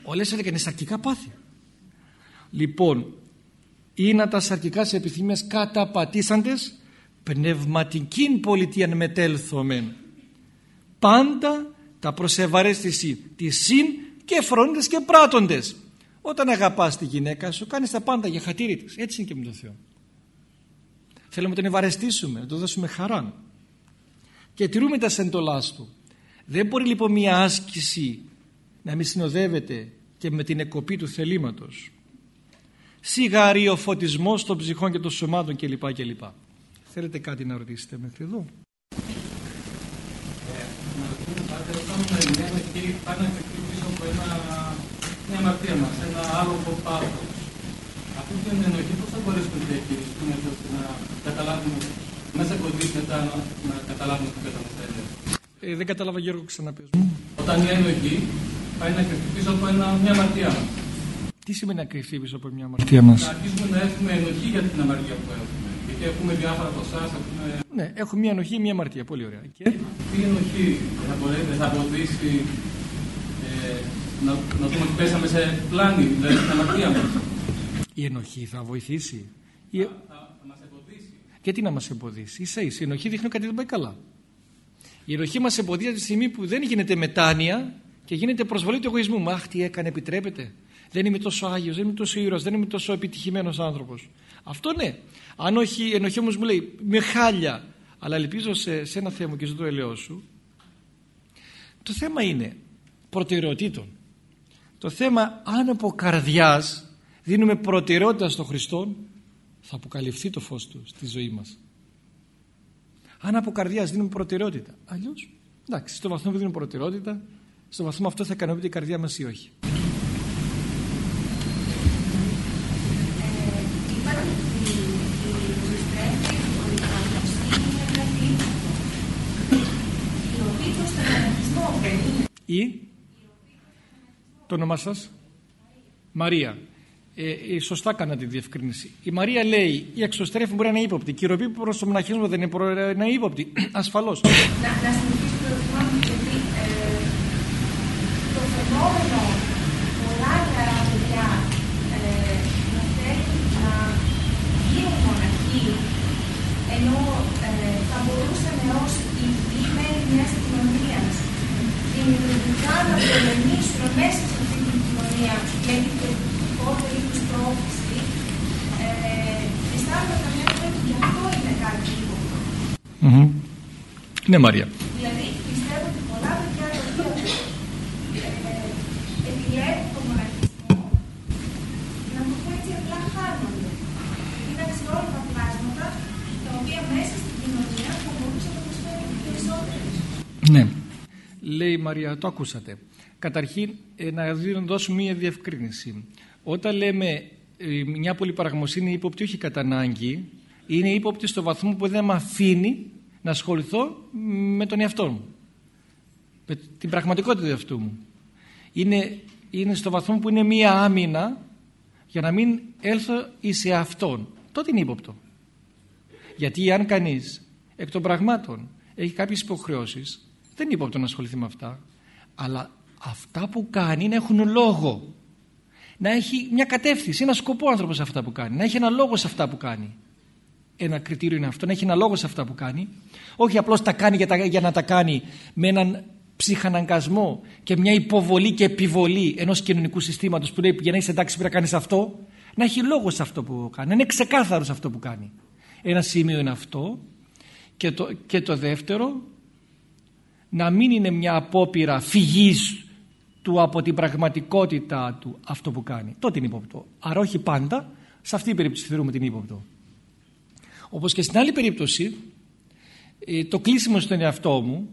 Όλες έλεγαν είναι σαρκικά πάθη. Λοιπόν είναι τα σαρκικά σε επιθυμίες καταπατήσαντες πνευματικήν πολιτείαν μετέλθομεν. Πάντα τα προσεβαρέστηση της συν και φρόνητες και πράττοντες όταν αγαπάς τη γυναίκα σου κάνεις τα πάντα για χατήρι της. Έτσι είναι και με τον Θεό. Θέλουμε να τον ευαρεστήσουμε να του δώσουμε χαρά και τηρούμε τα σεντολάς του. Δεν μπορεί λοιπόν μια άσκηση να μην συνοδεύεται και με την εκοπή του θελήματος. Σιγάρι ο φωτισμός των ψυχών και των σωμάτων κλπ. κλπ. Θέλετε κάτι να ρωτήσετε μέχρι εδώ. μια αμαρτία μας, ένα άλογο πάθος. Αυτή την ενοχή πώς θα μπορέσουμε να διαχειριστούμε ώστε να καταλάβουμε μέσα από δύο μετά να καταλάβουμε τι καταφέρει. Ε, δεν κατάλαβα Γιώργο ξαναπες. Όταν η ενοχή πάει να κρυφτεί πίσω από ένα, μια αμαρτία μας. Τι σημαίνει να κρυφτεί πίσω από μια αμαρτία μας. Να αρχίσουμε να έχουμε ενοχή για την αμαρτία που έχουμε. Γιατί έχουμε διάφορα ποσά, έχουμε... Ναι, έχω μια ενοχή, μια αμαρτία. Πολύ ωραία. Και... Τι ενοχή θα, μπορέσει, θα βοηθήσει ε, να, να δούμε ότι πέσαμε σε πλάνη, δηλαδή στην αμαρτία μας; Η ενοχή θα βοηθήσει. Η... Θα, θα, θα μας εμποδίσει. Γιατί να μας εμποδίσει; Ίσα ίσα. Η ενοχή δείχνει κάτι δεν πάει καλά. Η ενοχή μας εμποδίζει από τη στιγμή που δεν γίνεται μετάνοια και γίνεται προσβολή του εγωισμού. Μα αχ, τι έκανε, επιτρέπεται. Δεν είμαι τόσο άγιος, δεν είμαι τόσο ήρωας, δεν είμαι τόσο επιτυχημένος άνθρωπος. Αυτό ναι. Αν όχι, η ενοχή όμως μου λέει με χάλια, αλλά ελπίζω σε, σε ένα θέμα και στο ελαιό σου. Το θέμα είναι προτεραιοτήτων. Το θέμα αν από καρδιάς δίνουμε προτεραιότητα στον Χριστό θα αποκαλυφθεί το φως του στη ζωή μας. Αν από καρδιάς δίνουμε προτεραιότητα. Αλλιώς, εντάξει, στο βαθμό που δίνουμε προτεραιότητα, στο βαθμό αυτό θα ικανοποιείται η καρδιά μας ή όχι. ή το όνομά σας; Μαρία ε, ε, σωστά κάνατε τη διευκρίνηση. Η Μαρία λέει: Η εξωστρέφη μπορεί να είναι ύποπτη. Η ροπή προς το μοναχισμό δεν είναι, ε, ύποπτη. Ασφαλώς. Να, να συνεχίσω το ερώτημα γιατί ε, το φαινόμενο πολλά παιδιά ε, να θέλουν να γίνουν μοναχοί ενώ ε, θα μπορούσαν ως οι δήμοι μιας κοινωνίας διαμενήσουν μέσα σε αυτή την κοινωνία, λέγεται πότε ή πρόκληση, ε, αισθάνομαι καμιά φορά ότι γι' αυτό είναι κάτι ύποπτο. Μμμ. Ναι Μαρία. Δηλαδή πιστεύω ότι πολλά παιδιά τα οποία ε, επιλέγουν τον μοναχισμό, να το πω έτσι απλά χάνονται. Είναι αξιόλογα πλάσματα τα οποία μέσα στην κοινωνία θα μπορούσαν να προσφέρουν περισσότερες. Ναι. Λέει η Μαρία, το ακούσατε. Καταρχήν, ε, να δίνω- δώσω μία διευκρίνηση. Όταν λέμε ε, μια πολυπαραγμοσύνη ύποπτη, όχι κατά ανάγκη, είναι ύποπτη στο βαθμό που δεν με αφήνει να ασχοληθώ με τον εαυτό μου. Με την πραγματικότητα του εαυτού μου. Είναι, είναι στο βαθμό που είναι μία άμυνα για να μην έλθω εις εαυτόν. Τότε είναι ύποπτο. Γιατί αν κανείς εκ των πραγμάτων έχει κάποιες υποχρεώσεις δεν είναι ύποπτο να ασχοληθεί με αυτά αλλά αυτά που κάνει να έχουν λόγο. Να έχει μια κατεύθυνση, ένα σκοπό άνθρωπος σε αυτά που κάνει. Να έχει ένα λόγο σε αυτά που κάνει. Ένα κριτήριο είναι αυτό, να έχει ένα λόγο σε αυτά που κάνει. Όχι απλώς τα κάνει για, τα- για να τα κάνει με έναν ψυχαναγκασμό και μια υποβολή και επιβολή ενός κοινωνικού συστήματος που λέει για να είσαι εντάξει πρέπει να κάνεις αυτό να έχει λόγο σε αυτό που κάνει, να είναι ξεκάθαρος σε αυτό που κάνει. Ένα σημείο είναι αυτό και το, και το δεύτερο να μην είναι μια απόπειρα φυγής του από την πραγματικότητα του αυτό που κάνει. Τότε είναι ύποπτο. Άρα όχι πάντα, σε αυτή την περίπτωση θεωρούμε την ύποπτο. Όπως και στην άλλη περίπτωση, ε, το κλείσιμο στον εαυτό μου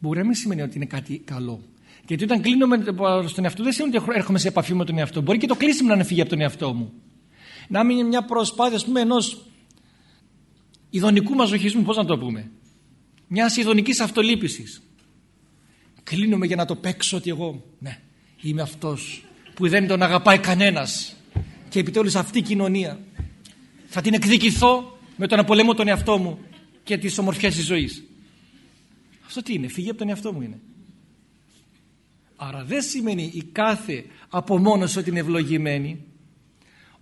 μπορεί να μην σημαίνει ότι είναι κάτι καλό. Γιατί όταν κλείνω στον εαυτό δεν σημαίνει ότι έρχομαι σε επαφή με τον εαυτό. Μπορεί και το κλείσιμο να είναι φύγει από τον εαυτό μου. Να μην είναι μια προσπάθεια, ας πούμε, ενός ειδονικού μαζοχισμού, πώς να το πούμε. Μιας ειδονικής αυτολύπησης. Κλείνομαι για να το παίξω ότι εγώ, ναι, είμαι αυτός που δεν τον αγαπάει κανένας και επιτέλους αυτή η κοινωνία θα την εκδικηθώ με το να πολεμώ τον εαυτό μου και τις ομορφιές της ζωής. Αυτό τι είναι, φύγει από τον εαυτό μου είναι. Άρα δεν σημαίνει η κάθε απομόνωση ότι είναι ευλογημένη.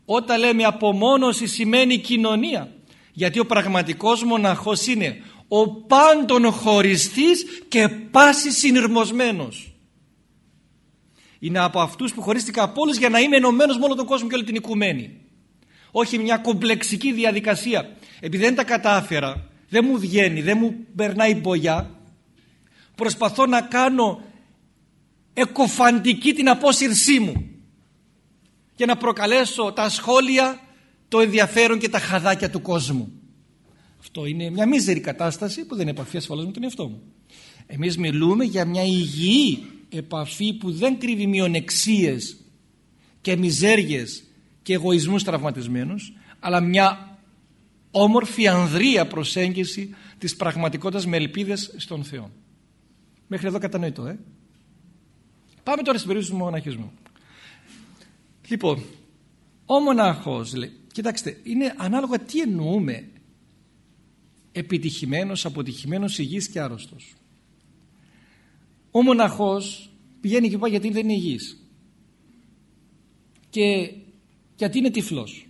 Όταν λέμε απομόνωση σημαίνει κοινωνία. Γιατί ο πραγματικός μοναχός είναι ο πάντων χωριστής και πάση συνειρμοσμένος. Είναι από αυτούς που χωρίστηκα από όλους για να είμαι ενωμένος με όλο τον κόσμο και όλη την οικουμένη. Όχι μια κομπλεξική διαδικασία. Επειδή δεν τα κατάφερα, δεν μου βγαίνει, δεν μου περνάει μπογιά, προσπαθώ να κάνω εκοφαντική την απόσυρσή μου για να προκαλέσω τα σχόλια, το ενδιαφέρον και τα χαδάκια του κόσμου. Αυτό είναι μια μίζερη κατάσταση που δεν είναι επαφή ασφαλώς με τον εαυτό μου. Εμείς μιλούμε για μια υγιή επαφή που δεν κρύβει μειονεξίες και μιζέριες και εγωισμούς τραυματισμένους αλλά μια όμορφη ανδρεία προσέγγιση της πραγματικότητας με ελπίδες στον Θεό. Μέχρι εδώ κατανοητό, ε; Πάμε τώρα στην περίπτωση του μοναχισμού. Λοιπόν, ο μοναχός λέει, κοιτάξτε, είναι ανάλογα τι εννοούμε επιτυχημένος, αποτυχημένος, υγιής και άρρωστος. Ο μοναχός πηγαίνει και πάει γιατί δεν είναι υγιής και γιατί είναι τυφλός.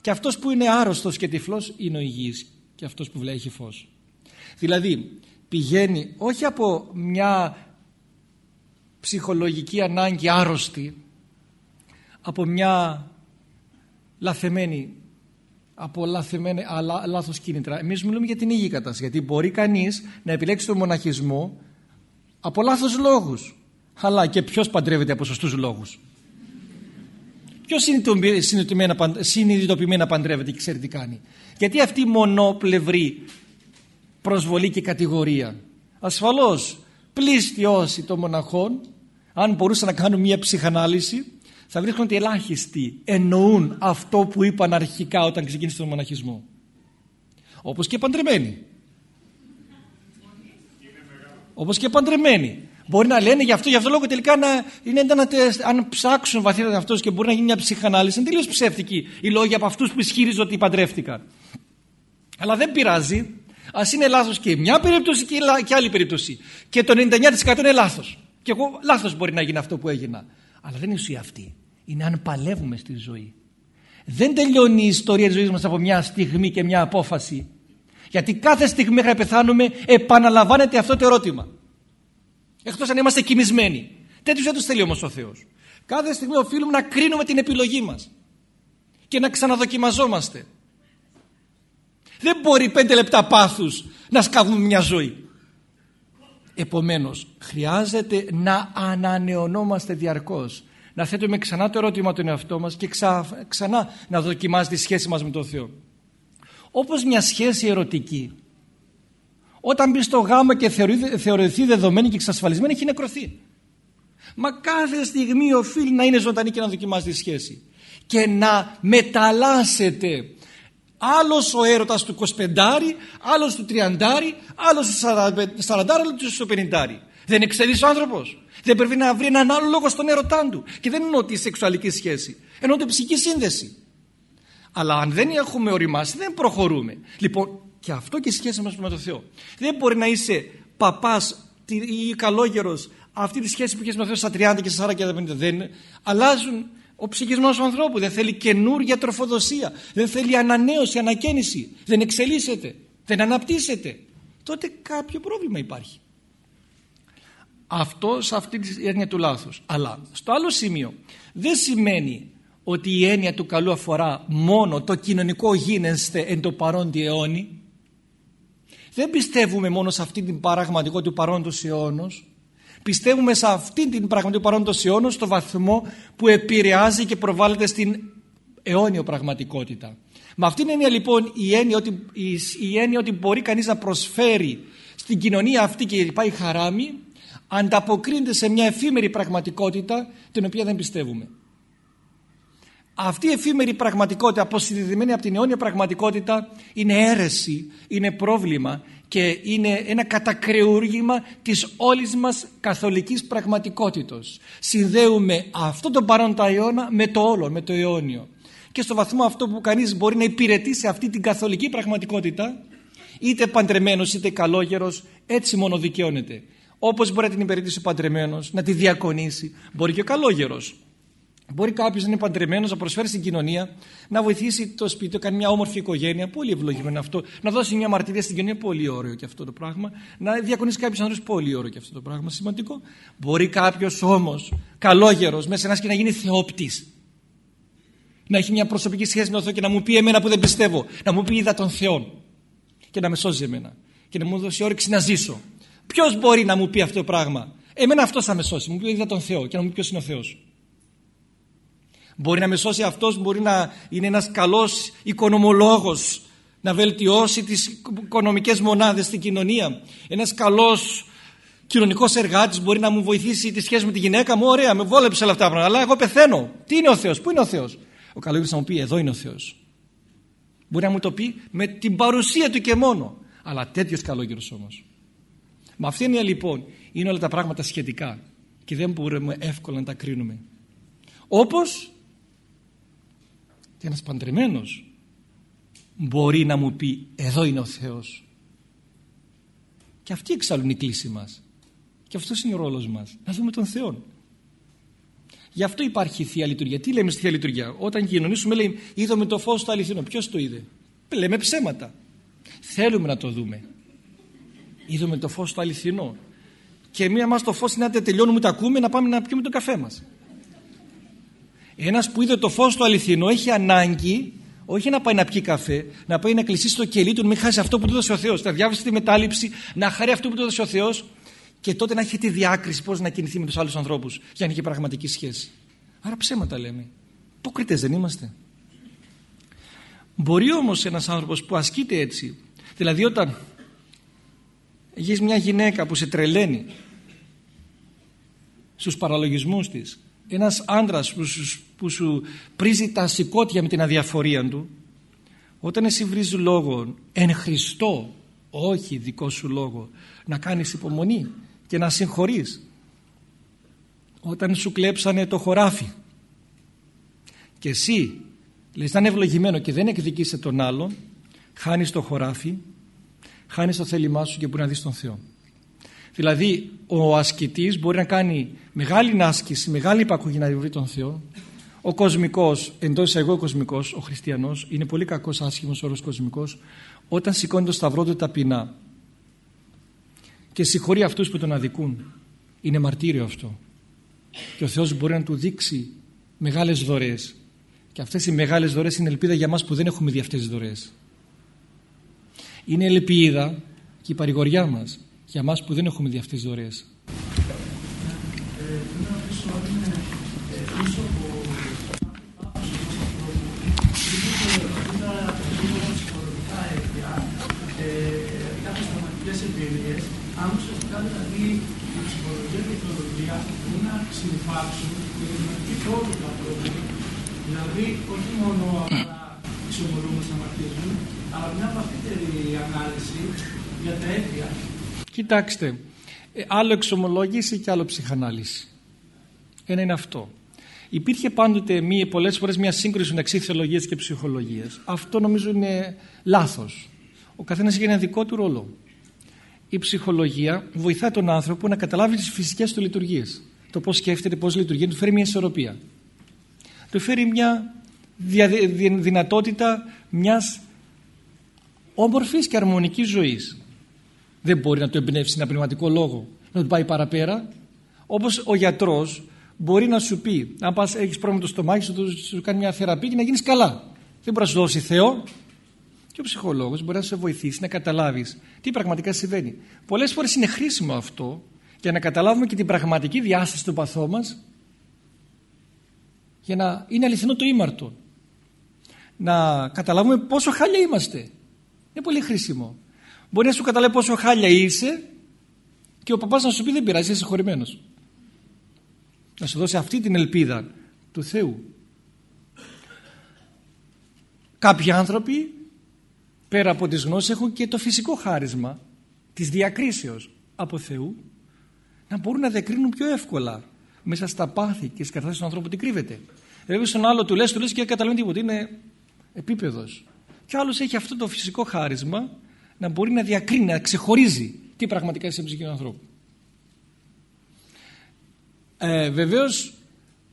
Και αυτός που είναι άρρωστος και τυφλός είναι ο υγιής και αυτός που βλέπει φως. Δηλαδή πηγαίνει όχι από μια ψυχολογική ανάγκη άρρωστη από μια λαθεμένη από λαθεμένη, αλλά, λάθος κίνητρα. Εμείς μιλούμε για την ίδια κατάσταση. Γιατί μπορεί κανείς να επιλέξει τον μοναχισμό από λάθος λόγους. Αλλά και ποιος παντρεύεται από σωστούς λόγους; Ποιος συνειδητοποιημένα παντρεύεται και ξέρει τι κάνει; Γιατί αυτή η μονοπλευρή προσβολή και κατηγορία; Ασφαλώς πλήστη όσοι των μοναχών αν μπορούσαν να κάνουν μια ψυχανάλυση θα βρίσκουν ότι ελάχιστοι εννοούν αυτό που είπαν αρχικά όταν ξεκίνησε τον μοναχισμό. Όπως και παντρεμένοι. Όπως και παντρεμένοι. Μπορεί να λένε γι' αυτό, γι' αυτό λόγο τελικά να είναι ένα τεστ, αν ψάξουν βαθύτερα αυτός και μπορεί να γίνει μια ψυχανάλυση. Είναι τελείως ψεύτικη οι λόγοι από αυτούς που ισχυρίζονται ότι παντρεύτηκαν. Αλλά δεν πειράζει. Α είναι λάθος και μια περίπτωση και, και άλλη περίπτωση. Και το 99% είναι λάθος. Και εγώ λάθος μπορεί να γίνει αυτό που έγινα. Αλλά δεν είναι η ουσία αυτή. Είναι αν παλεύουμε στη ζωή. Δεν τελειώνει η ιστορία της ζωής μας από μια στιγμή και μια απόφαση. Γιατί κάθε στιγμή μέχρι να πεθάνουμε επαναλαμβάνεται αυτό το ερώτημα. Εκτός αν είμαστε κοιμισμένοι. Τέτοιους δεν τους θέλει όμως ο Θεός. Κάθε στιγμή οφείλουμε να κρίνουμε την επιλογή μας και να ξαναδοκιμαζόμαστε. Δεν μπορεί πέντε λεπτά πάθους να σκάβουμε μια ζωή. Επομένως, χρειάζεται να ανανεωνόμαστε διαρκώς. Να θέτουμε ξανά το ερώτημα τον εαυτό μας και ξα, ξανά να δοκιμάζει τη σχέση μας με τον Θεό. Όπως μια σχέση ερωτική. Όταν μπεις στο γάμο και θεωρηθεί, θεωρηθεί δεδομένη και εξασφαλισμένη έχει νεκρωθεί. Μα κάθε στιγμή οφείλει να είναι ζωντανή και να δοκιμάζει τη σχέση. Και να μεταλλάσσεται Άλλος ο έρωτας του 25, άλλος του 30, άλλος του 40, άλλος του 50. Δεν εξελίσσει ο άνθρωπος. Δεν πρέπει να βρει έναν άλλο λόγο στον έρωτά του. Και δεν εννοώ τη σεξουαλική σχέση. Εννοώ την ψυχική σύνδεση. Αλλά αν δεν έχουμε οριμάσει δεν προχωρούμε. Λοιπόν και αυτό και η σχέση μας με τον Θεό. Δεν μπορεί να είσαι παπάς ή καλόγερος αυτή τη σχέση που έχεις με τον Θεό στα 30 και στα 40 και στα 50 δεν αλλάζουν ο ψυχισμός του ανθρώπου δεν θέλει καινούργια τροφοδοσία δεν θέλει ανανέωση, ανακαίνιση δεν εξελίσσεται, δεν αναπτύσσεται τότε κάποιο πρόβλημα υπάρχει αυτό σε αυτή τη έννοια του λάθους. Αλλά στο άλλο σημείο δεν σημαίνει ότι η έννοια του καλού αφορά μόνο το κοινωνικό γίνεσθε εν το παρόντι αιώνι δεν πιστεύουμε μόνο σε αυτή την παραγματικότητα του παρόντος αιώνος Πιστεύουμε σε αυτήν την πραγματική παρόντος αιώνος στο βαθμό που επηρεάζει και προβάλλεται στην αιώνιο πραγματικότητα. Με αυτήν την έννοια λοιπόν η έννοια ότι, η, η έννοια ότι μπορεί κανείς να προσφέρει στην κοινωνία αυτή και πάει χαράμι ανταποκρίνεται σε μια εφήμερη πραγματικότητα την οποία δεν πιστεύουμε. Αυτή η εφήμερη πραγματικότητα αποσυνδεδεμένη από την αιώνια πραγματικότητα είναι αίρεση, είναι πρόβλημα και είναι ένα κατακρεούργημα της όλης μας καθολικής πραγματικότητος. Συνδέουμε αυτό το παρόντα αιώνα με το όλο, με το αιώνιο. Και στο βαθμό αυτό που κανείς μπορεί να υπηρετήσει αυτή την καθολική πραγματικότητα είτε παντρεμένος είτε καλόγερος έτσι μόνο δικαιώνεται. Όπως μπορεί να την υπηρετήσει ο παντρεμένος, να τη διακονήσει, μπορεί και ο καλόγερος. Μπορεί κάποιος να είναι παντρεμένος, να προσφέρει στην κοινωνία, να βοηθήσει το σπίτι, να κάνει μια όμορφη οικογένεια. Πολύ ευλογημένο αυτό. Να δώσει μια μαρτυρία στην κοινωνία. Πολύ ωραίο και αυτό το πράγμα. Να διακονήσει κάποιους ανθρώπου. Πολύ ωραίο και αυτό το πράγμα. Σημαντικό. Μπορεί κάποιος όμως, καλόγερος, μέσα ένα και να γίνει θεόπτης. Να έχει μια προσωπική σχέση με τον Θεό και να μου πει εμένα που δεν πιστεύω. Να μου πει είδα τον Θεό. Και να με σώζει εμένα. Και να μου δώσει όρεξη να ζήσω. Ποιος μπορεί να μου πει αυτό το πράγμα; Εμένα αυτός θα με σώσει. Μου πει είδα τον Θεό και να μου πει ποιος είναι ο Θεός; Μπορεί να με σώσει αυτός, μπορεί να είναι ένας καλός οικονομολόγος, να βελτιώσει τις οικονομικές μονάδες στην κοινωνία. Ένας καλός κοινωνικός εργάτης μπορεί να μου βοηθήσει τη σχέση με τη γυναίκα μου. Ωραία, με βόλεψε όλα αυτά τα πράγματα. Αλλά εγώ πεθαίνω. Τι είναι ο Θεός, πού είναι ο Θεός; Ο καλόγερος θα μου πει, εδώ είναι ο Θεός. Μπορεί να μου το πει με την παρουσία του και μόνο. Αλλά τέτοιος καλόγερος όμως. Με αυτήν είναι λοιπόν είναι όλα τα πράγματα σχετικά και δεν μπορούμε εύκολα να τα κρίνουμε. Όπως και ένας παντρεμένος μπορεί να μου πει εδώ είναι ο Θεός και αυτή εξάλλου είναι η κλίση μας. Και αυτός είναι ο ρόλος μας. Να δούμε τον Θεό γι' αυτό υπάρχει η Θεία Λειτουργία. Τι λέμε στη Θεία Λειτουργία; Όταν κοινωνήσουμε λέει είδαμε το φως του αληθινό ποιος το είδε; Λέμε ψέματα. Θέλουμε να το δούμε είδαμε το φως του αληθινό και μία μας το φως είναι να τελειώνουμε τα ακούμε να πάμε να πιούμε τον καφέ μας ένας που είδε το φως του αληθινό έχει ανάγκη όχι να πάει να πιει καφέ, να πάει να κλείσει το κελί του, να μην χάσει αυτό που του έδωσε ο Θεός. Να διάβασε τη μετάληψη, να χαρεί αυτό που του έδωσε ο Θεός και τότε να έχει τη διάκριση πώς να κινηθεί με τους άλλους ανθρώπους για να έχει πραγματική σχέση. Άρα ψέματα λέμε. Υποκριτέ δεν είμαστε. Μπορεί όμως ένας άνθρωπος που ασκείται έτσι, δηλαδή όταν έχεις μια γυναίκα που σε τρελαίνει στους παραλογισμούς της. Ένας άντρας που σου, που σου πρίζει τα σηκώτια με την αδιαφορία του. Όταν εσύ βρεις λόγο εν Χριστώ όχι δικό σου λόγο να κάνεις υπομονή και να συγχωρείς. Όταν σου κλέψανε το χωράφι. Και εσύ λες να είναι ευλογημένο και δεν εκδικήσε τον άλλον χάνεις το χωράφι χάνεις το θέλημά σου και μπορεί να δεις τον Θεό. Δηλαδή ο ασκητής μπορεί να κάνει μεγάλη άσκηση, μεγάλη υπακούγη να βρει τον Θεό. Ο κοσμικός, εντός εγώ κοσμικός, ο χριστιανός, είναι πολύ κακός άσχημος όρος κοσμικός, όταν σηκώνει το σταυρό του ταπεινά και συγχωρεί αυτούς που τον αδικούν. Είναι μαρτύριο αυτό. Και ο Θεός μπορεί να του δείξει μεγάλες δωρές και αυτές οι μεγάλες δωρές είναι ελπίδα για μας που δεν έχουμε δει αυτές τις δωρές είναι ελπίδα και η παρηγοριά μας για μας που δεν έχουμε δει αυτές τις δωρές εμπειρίες, αν ουσιαστικά δηλαδή η ψυχολογία και η θεολογία μπορούν να συμφάξουν με την κοινωνική πρόοδο του ανθρώπου. Δηλαδή, όχι μόνο απλά εξομολογούμε να αμαρτίζουν, αλλά μια βαθύτερη ανάλυση για τα αίτια. Κοιτάξτε, ε, άλλο εξομολόγηση και άλλο ψυχανάλυση. Ένα είναι αυτό. Υπήρχε πάντοτε μία, πολλές φορές μια σύγκριση μεταξύ θεολογίας και ψυχολογίας. Αυτό νομίζω είναι λάθος. Ο καθένας έχει ένα δικό του ρόλο η ψυχολογία βοηθά τον άνθρωπο να καταλάβει τις φυσικές του λειτουργίες. Το πώς σκέφτεται, πώς λειτουργεί, του φέρει μια ισορροπία. Του φέρει μια δυνατότητα μιας όμορφης και αρμονικής ζωής. Δεν μπορεί να του εμπνεύσει ένα πνευματικό λόγο, να του πάει παραπέρα. Όπως ο γιατρός μπορεί να σου πει, αν πας, έχεις πρόβλημα το στομάχι σου, σου κάνει μια θεραπεία και να γίνεις καλά. Δεν μπορεί να σου δώσει Θεό, και ο ψυχολόγος μπορεί να σε βοηθήσει να καταλάβεις τι πραγματικά συμβαίνει. Πολλές φορές είναι χρήσιμο αυτό για να καταλάβουμε και την πραγματική διάσταση του παθό μας για να είναι αληθινό το ήμαρτο. Να καταλάβουμε πόσο χάλια είμαστε. Είναι πολύ χρήσιμο. Μπορεί να σου καταλάβει πόσο χάλια είσαι και ο παπάς να σου πει δεν πειράζει, είσαι χωρημένος. Να σου δώσει αυτή την ελπίδα του Θεού. Κάποιοι άνθρωποι πέρα από τις γνώσεις έχουν και το φυσικό χάρισμα της διακρίσεως από Θεού να μπορούν να διακρίνουν πιο εύκολα μέσα στα πάθη και στις κατάστασεις του ανθρώπου τι κρύβεται. Δηλαδή στον άλλο του λες, του λες και καταλαβαίνει τίποτα, είναι επίπεδος. Και ο άλλος έχει αυτό το φυσικό χάρισμα να μπορεί να διακρίνει, να ξεχωρίζει τι πραγματικά είναι σε ψυχή του ανθρώπου. Ε, βεβαίως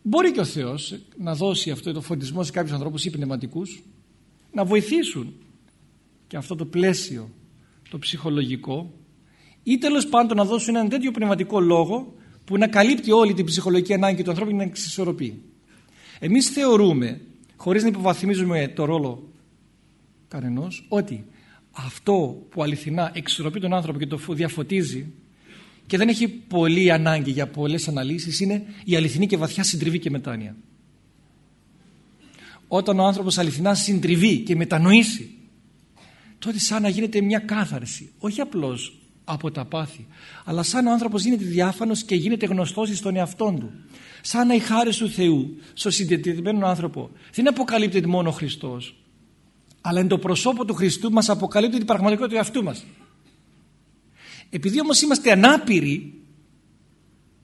μπορεί και ο Θεός να δώσει αυτό το φωτισμό σε κάποιους ανθρώπους ή πνευματικούς να βοηθήσουν και αυτό το πλαίσιο το ψυχολογικό ή τέλος πάντων να δώσουν έναν τέτοιο πνευματικό λόγο που να καλύπτει όλη την ψυχολογική ανάγκη του ανθρώπου και να εξισορροπεί. Εμείς θεωρούμε, χωρίς να υποβαθμίζουμε το ρόλο κανενός, ότι αυτό που αληθινά εξισορροπεί τον άνθρωπο και το διαφωτίζει και δεν έχει πολύ ανάγκη για πολλές αναλύσεις είναι η αληθινή και βαθιά συντριβή και μετάνοια. Όταν ο άνθρωπος αληθινά συντριβεί και μετανοήσει τότε σαν να γίνεται μια κάθαρση όχι απλώς από τα πάθη. Αλλά σαν ο άνθρωπος γίνεται διάφανος και γίνεται γνωστός στον εαυτό του. Σαν να η χάρη του Θεού στο συντετημένο άνθρωπο δεν αποκαλύπτεται μόνο ο Χριστός. Αλλά είναι το προσώπο του Χριστού μας αποκαλύπτει την πραγματικότητα του εαυτού μας. Επειδή όμως είμαστε ανάπηροι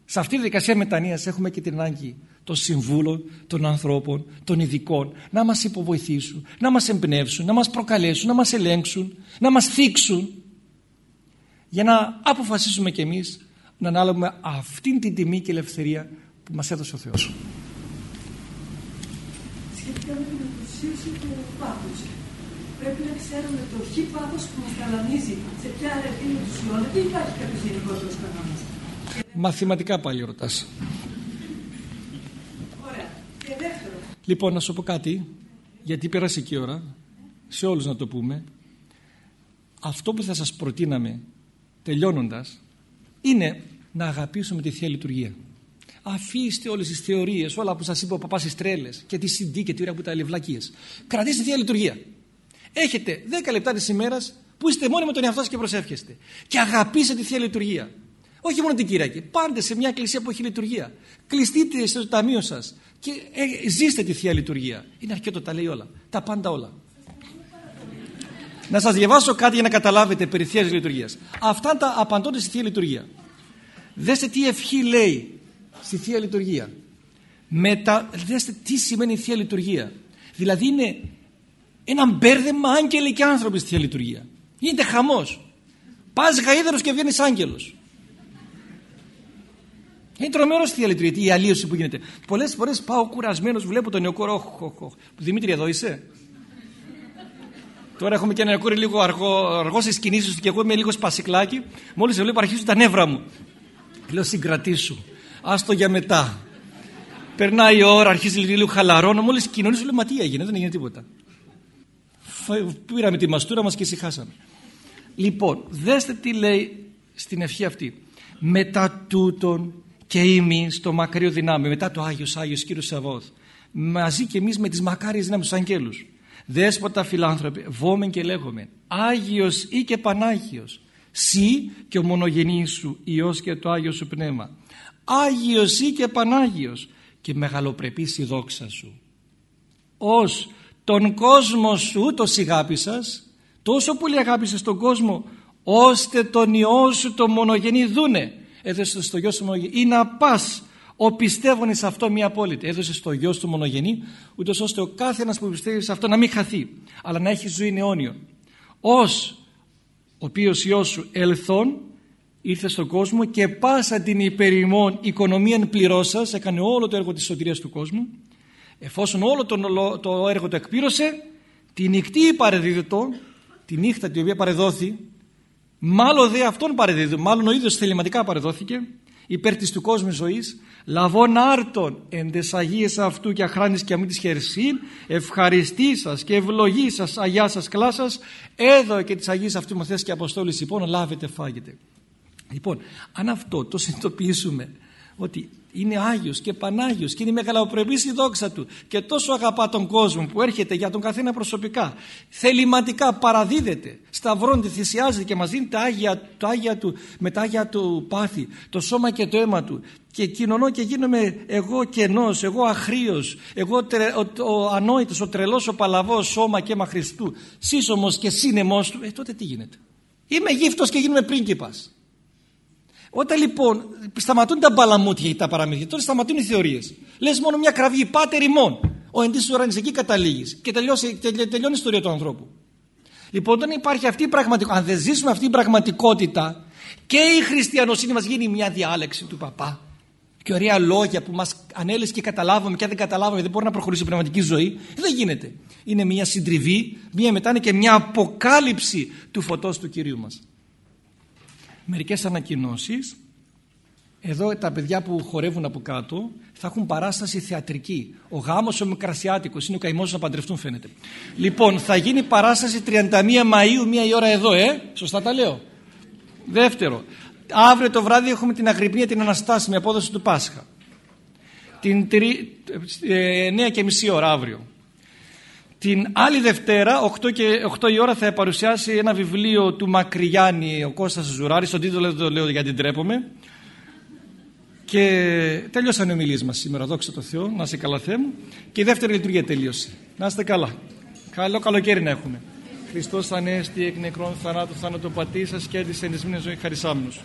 σε αυτή τη δικασία μετανοίας έχουμε και την ανάγκη των συμβούλων, των ανθρώπων, των ειδικών να μας υποβοηθήσουν, να μας εμπνεύσουν, να μας προκαλέσουν, να μας ελέγξουν, να μας θίξουν για να αποφασίσουμε κι εμείς να ανάλογουμε αυτήν την τιμή και ελευθερία που μας έδωσε ο Θεός. Σχετικά με την αποσίωση του πάθους, πρέπει να ξέρουμε το χι πάθος που μας ταλανίζει, σε ποια αρετή είναι του δεν υπάρχει κάποιος γενικότερος κανόνας. Μαθηματικά πάλι ρωτάς. Λοιπόν, να σου πω κάτι, γιατί πέρασε και η ώρα, σε όλους να το πούμε. Αυτό που θα σας προτείναμε, τελειώνοντας, είναι να αγαπήσουμε τη Θεία Λειτουργία. Αφήστε όλες τις θεωρίες, όλα που σας είπε ο παπάς στις τρέλες και τη συντή και τη ώρα που τα λευλακίες. Κρατήστε τη Θεία Λειτουργία. Έχετε 10 λεπτά της ημέρας που είστε μόνοι με τον εαυτό σας και προσεύχεστε. Και αγαπήστε τη Θεία Λειτουργία. Όχι μόνο την Κυριακή. Πάντε σε μια εκκλησία που έχει λειτουργία. Κλειστείτε στο ταμείο σας και ε, ζήστε τη θεία λειτουργία. Είναι αρκετό, τα λέει όλα. Τα πάντα όλα. Να σας διαβάσω κάτι για να καταλάβετε περί θείας λειτουργίας. Αυτά τα απαντώνται στη θεία λειτουργία. Δέστε τι ευχή λέει στη θεία λειτουργία. Μετα... Δέστε τι σημαίνει θεία λειτουργία. Δηλαδή είναι ένα μπέρδεμα άγγελοι και άνθρωποι στη θεία λειτουργία. Γίνεται χαμός. Πας γαίδαρο και βγαίνεις άγγελος. Είναι τρομερός στη διαλειτουργία, η αλλίωση που γίνεται. Πολλές φορές πάω κουρασμένος, βλέπω τον νεοκόρο. Δημήτρη, εδώ είσαι; Τώρα έχουμε και ένα νεοκόρη λίγο αργό, αργό στις κινήσεις του και εγώ είμαι λίγο σπασικλάκι. Μόλις σε βλέπω αρχίζουν τα νεύρα μου. Λέω συγκρατήσου. Άστο για μετά. Περνάει η ώρα, αρχίζει λίγο χαλαρώνω. Μόλις κοινωνήσω, λέω Μα τι έγινε, δεν έγινε τίποτα. Φα- Πήραμε τη μαστούρα μας και ησυχάσαμε. Λοιπόν, δέστε τι λέει στην ευχή αυτή. Μετά τούτον και εμείς το μακρύο δυνάμει, μετά το Άγιος Άγιος Κύριος Σαββόθ, μαζί και εμείς με τις μακάριες δυνάμεις τους αγγέλους. Δέσποτα φιλάνθρωπε, βόμεν και λέγομεν, Άγιος ή και Πανάγιος, Συ και ο μονογενής σου Υιός και το Άγιο σου Πνεύμα. Άγιος ή και Πανάγιος και μεγαλοπρεπής η δόξα σου. Ως τον κόσμο σου το αγάπησας, τόσο πολύ αγάπησες τον κόσμο, ώστε τον Υιό σου το μονογενή δούνε. Έδωσε στο Γιο σου μονογενή. Ή να πας ο πιστεύων σε αυτό μία απόλυτη. Έδωσε στο Γιο του μονογενή, ούτως ώστε ο κάθε ένας που πιστεύει σε αυτό να μην χαθεί, αλλά να έχει ζωή αιώνιον. Ως ο οποίος Υιός σου ελθόν ήρθε στον κόσμο και πάσα την υπερημών οικονομίαν πληρώσας έκανε όλο το έργο της σωτηρίας του κόσμου εφόσον όλο το, το έργο το εκπλήρωσε τη νυχτή παρεδίδωτο τη νύχτα την οποία παρεδόθη μάλλον δε αυτόν παρεδίδω μάλλον ο ίδιος θεληματικά παρεδόθηκε υπέρ της του κόσμου ζωής λαβών άρτων εν τες Αγίες αυτού και αχράνης και αμή της χερσίν ευχαριστή σας και ευλογή σας Αγιά σας κλάσας έδω και τις Αγίες αυτού μαθές και Αποστόλης λοιπόν λάβετε φάγετε. Λοιπόν αν αυτό το συνειδητοποιήσουμε ότι είναι Άγιος και Πανάγιος και είναι μεγαλοπρεπής η δόξα του και τόσο αγαπά τον κόσμο που έρχεται για τον καθένα προσωπικά. Θεληματικά παραδίδεται σταυρώνεται, θυσιάζεται και μας δίνει τα άγια, το άγια του, με τα άγια του πάθη το σώμα και το αίμα του. Και κοινωνώ και γίνομαι εγώ κενός, εγώ αχρίος εγώ ο, ο ανόητος, ο τρελός, ο παλαβός σώμα και αίμα Χριστού. Σύσσωμος και σύνεμος του. Ε, τότε τι γίνεται; Είμαι γύφτος και γίνομαι πρίγκιπας όταν λοιπόν σταματούν τα μπαλαμούτια ή τα παραμύθια, τότε σταματούν οι θεωρίες. Λες μόνο μια κραυγή, πάτε ρημών. Ο εντή ουρανή εκεί καταλήγεις και τελειώσει, τελειώνει η ιστορία του ανθρώπου. Λοιπόν, όταν υπάρχει αυτή η πραγματικότητα, αν δεν ζήσουμε αυτή η πραγματικότητα και η χριστιανοσύνη μας γίνει μια διάλεξη του παπά και ωραία λόγια που μας ανέλεσε και καταλάβαμε και αν δεν καταλάβαμε δεν μπορεί να προχωρήσει η πνευματική ζωή, δεν γίνεται. Είναι μια συντριβή, μια μετά είναι και μια αποκάλυψη του φωτός του Κυρίου μας μερικές ανακοινώσεις εδώ τα παιδιά που χορεύουν από κάτω θα έχουν παράσταση θεατρική. Ο γάμος ο Μικρασιάτικος είναι ο καημός να παντρευτούν φαίνεται. Λοιπόν θα γίνει παράσταση 31 Μαΐου μία η ώρα εδώ ε; Σωστά τα λέω; Δεύτερο. Αύριο το βράδυ έχουμε την Αγρυπνία την Αναστάση με απόδοση του Πάσχα. Την 9 ε, και μισή ώρα αύριο. Την άλλη Δευτέρα, 8, και, 8 η ώρα, θα παρουσιάσει ένα βιβλίο του Μακριγιάννη, ο Κώστας Ζουράρης, στον τίτλο δεν το λέω γιατί τρέπομαι. Και τελειώσαν οι ομιλίες μας σήμερα, δόξα τω Θεώ, να είστε καλά Θεέ μου. Και η δεύτερη λειτουργία τελείωσε. Να είστε καλά. Καλό καλοκαίρι να έχουμε. Χριστός ανέστη εκ νεκρών θανάτου θάνατο πατήσας και έντισε εν ζωής χαρισάμνους.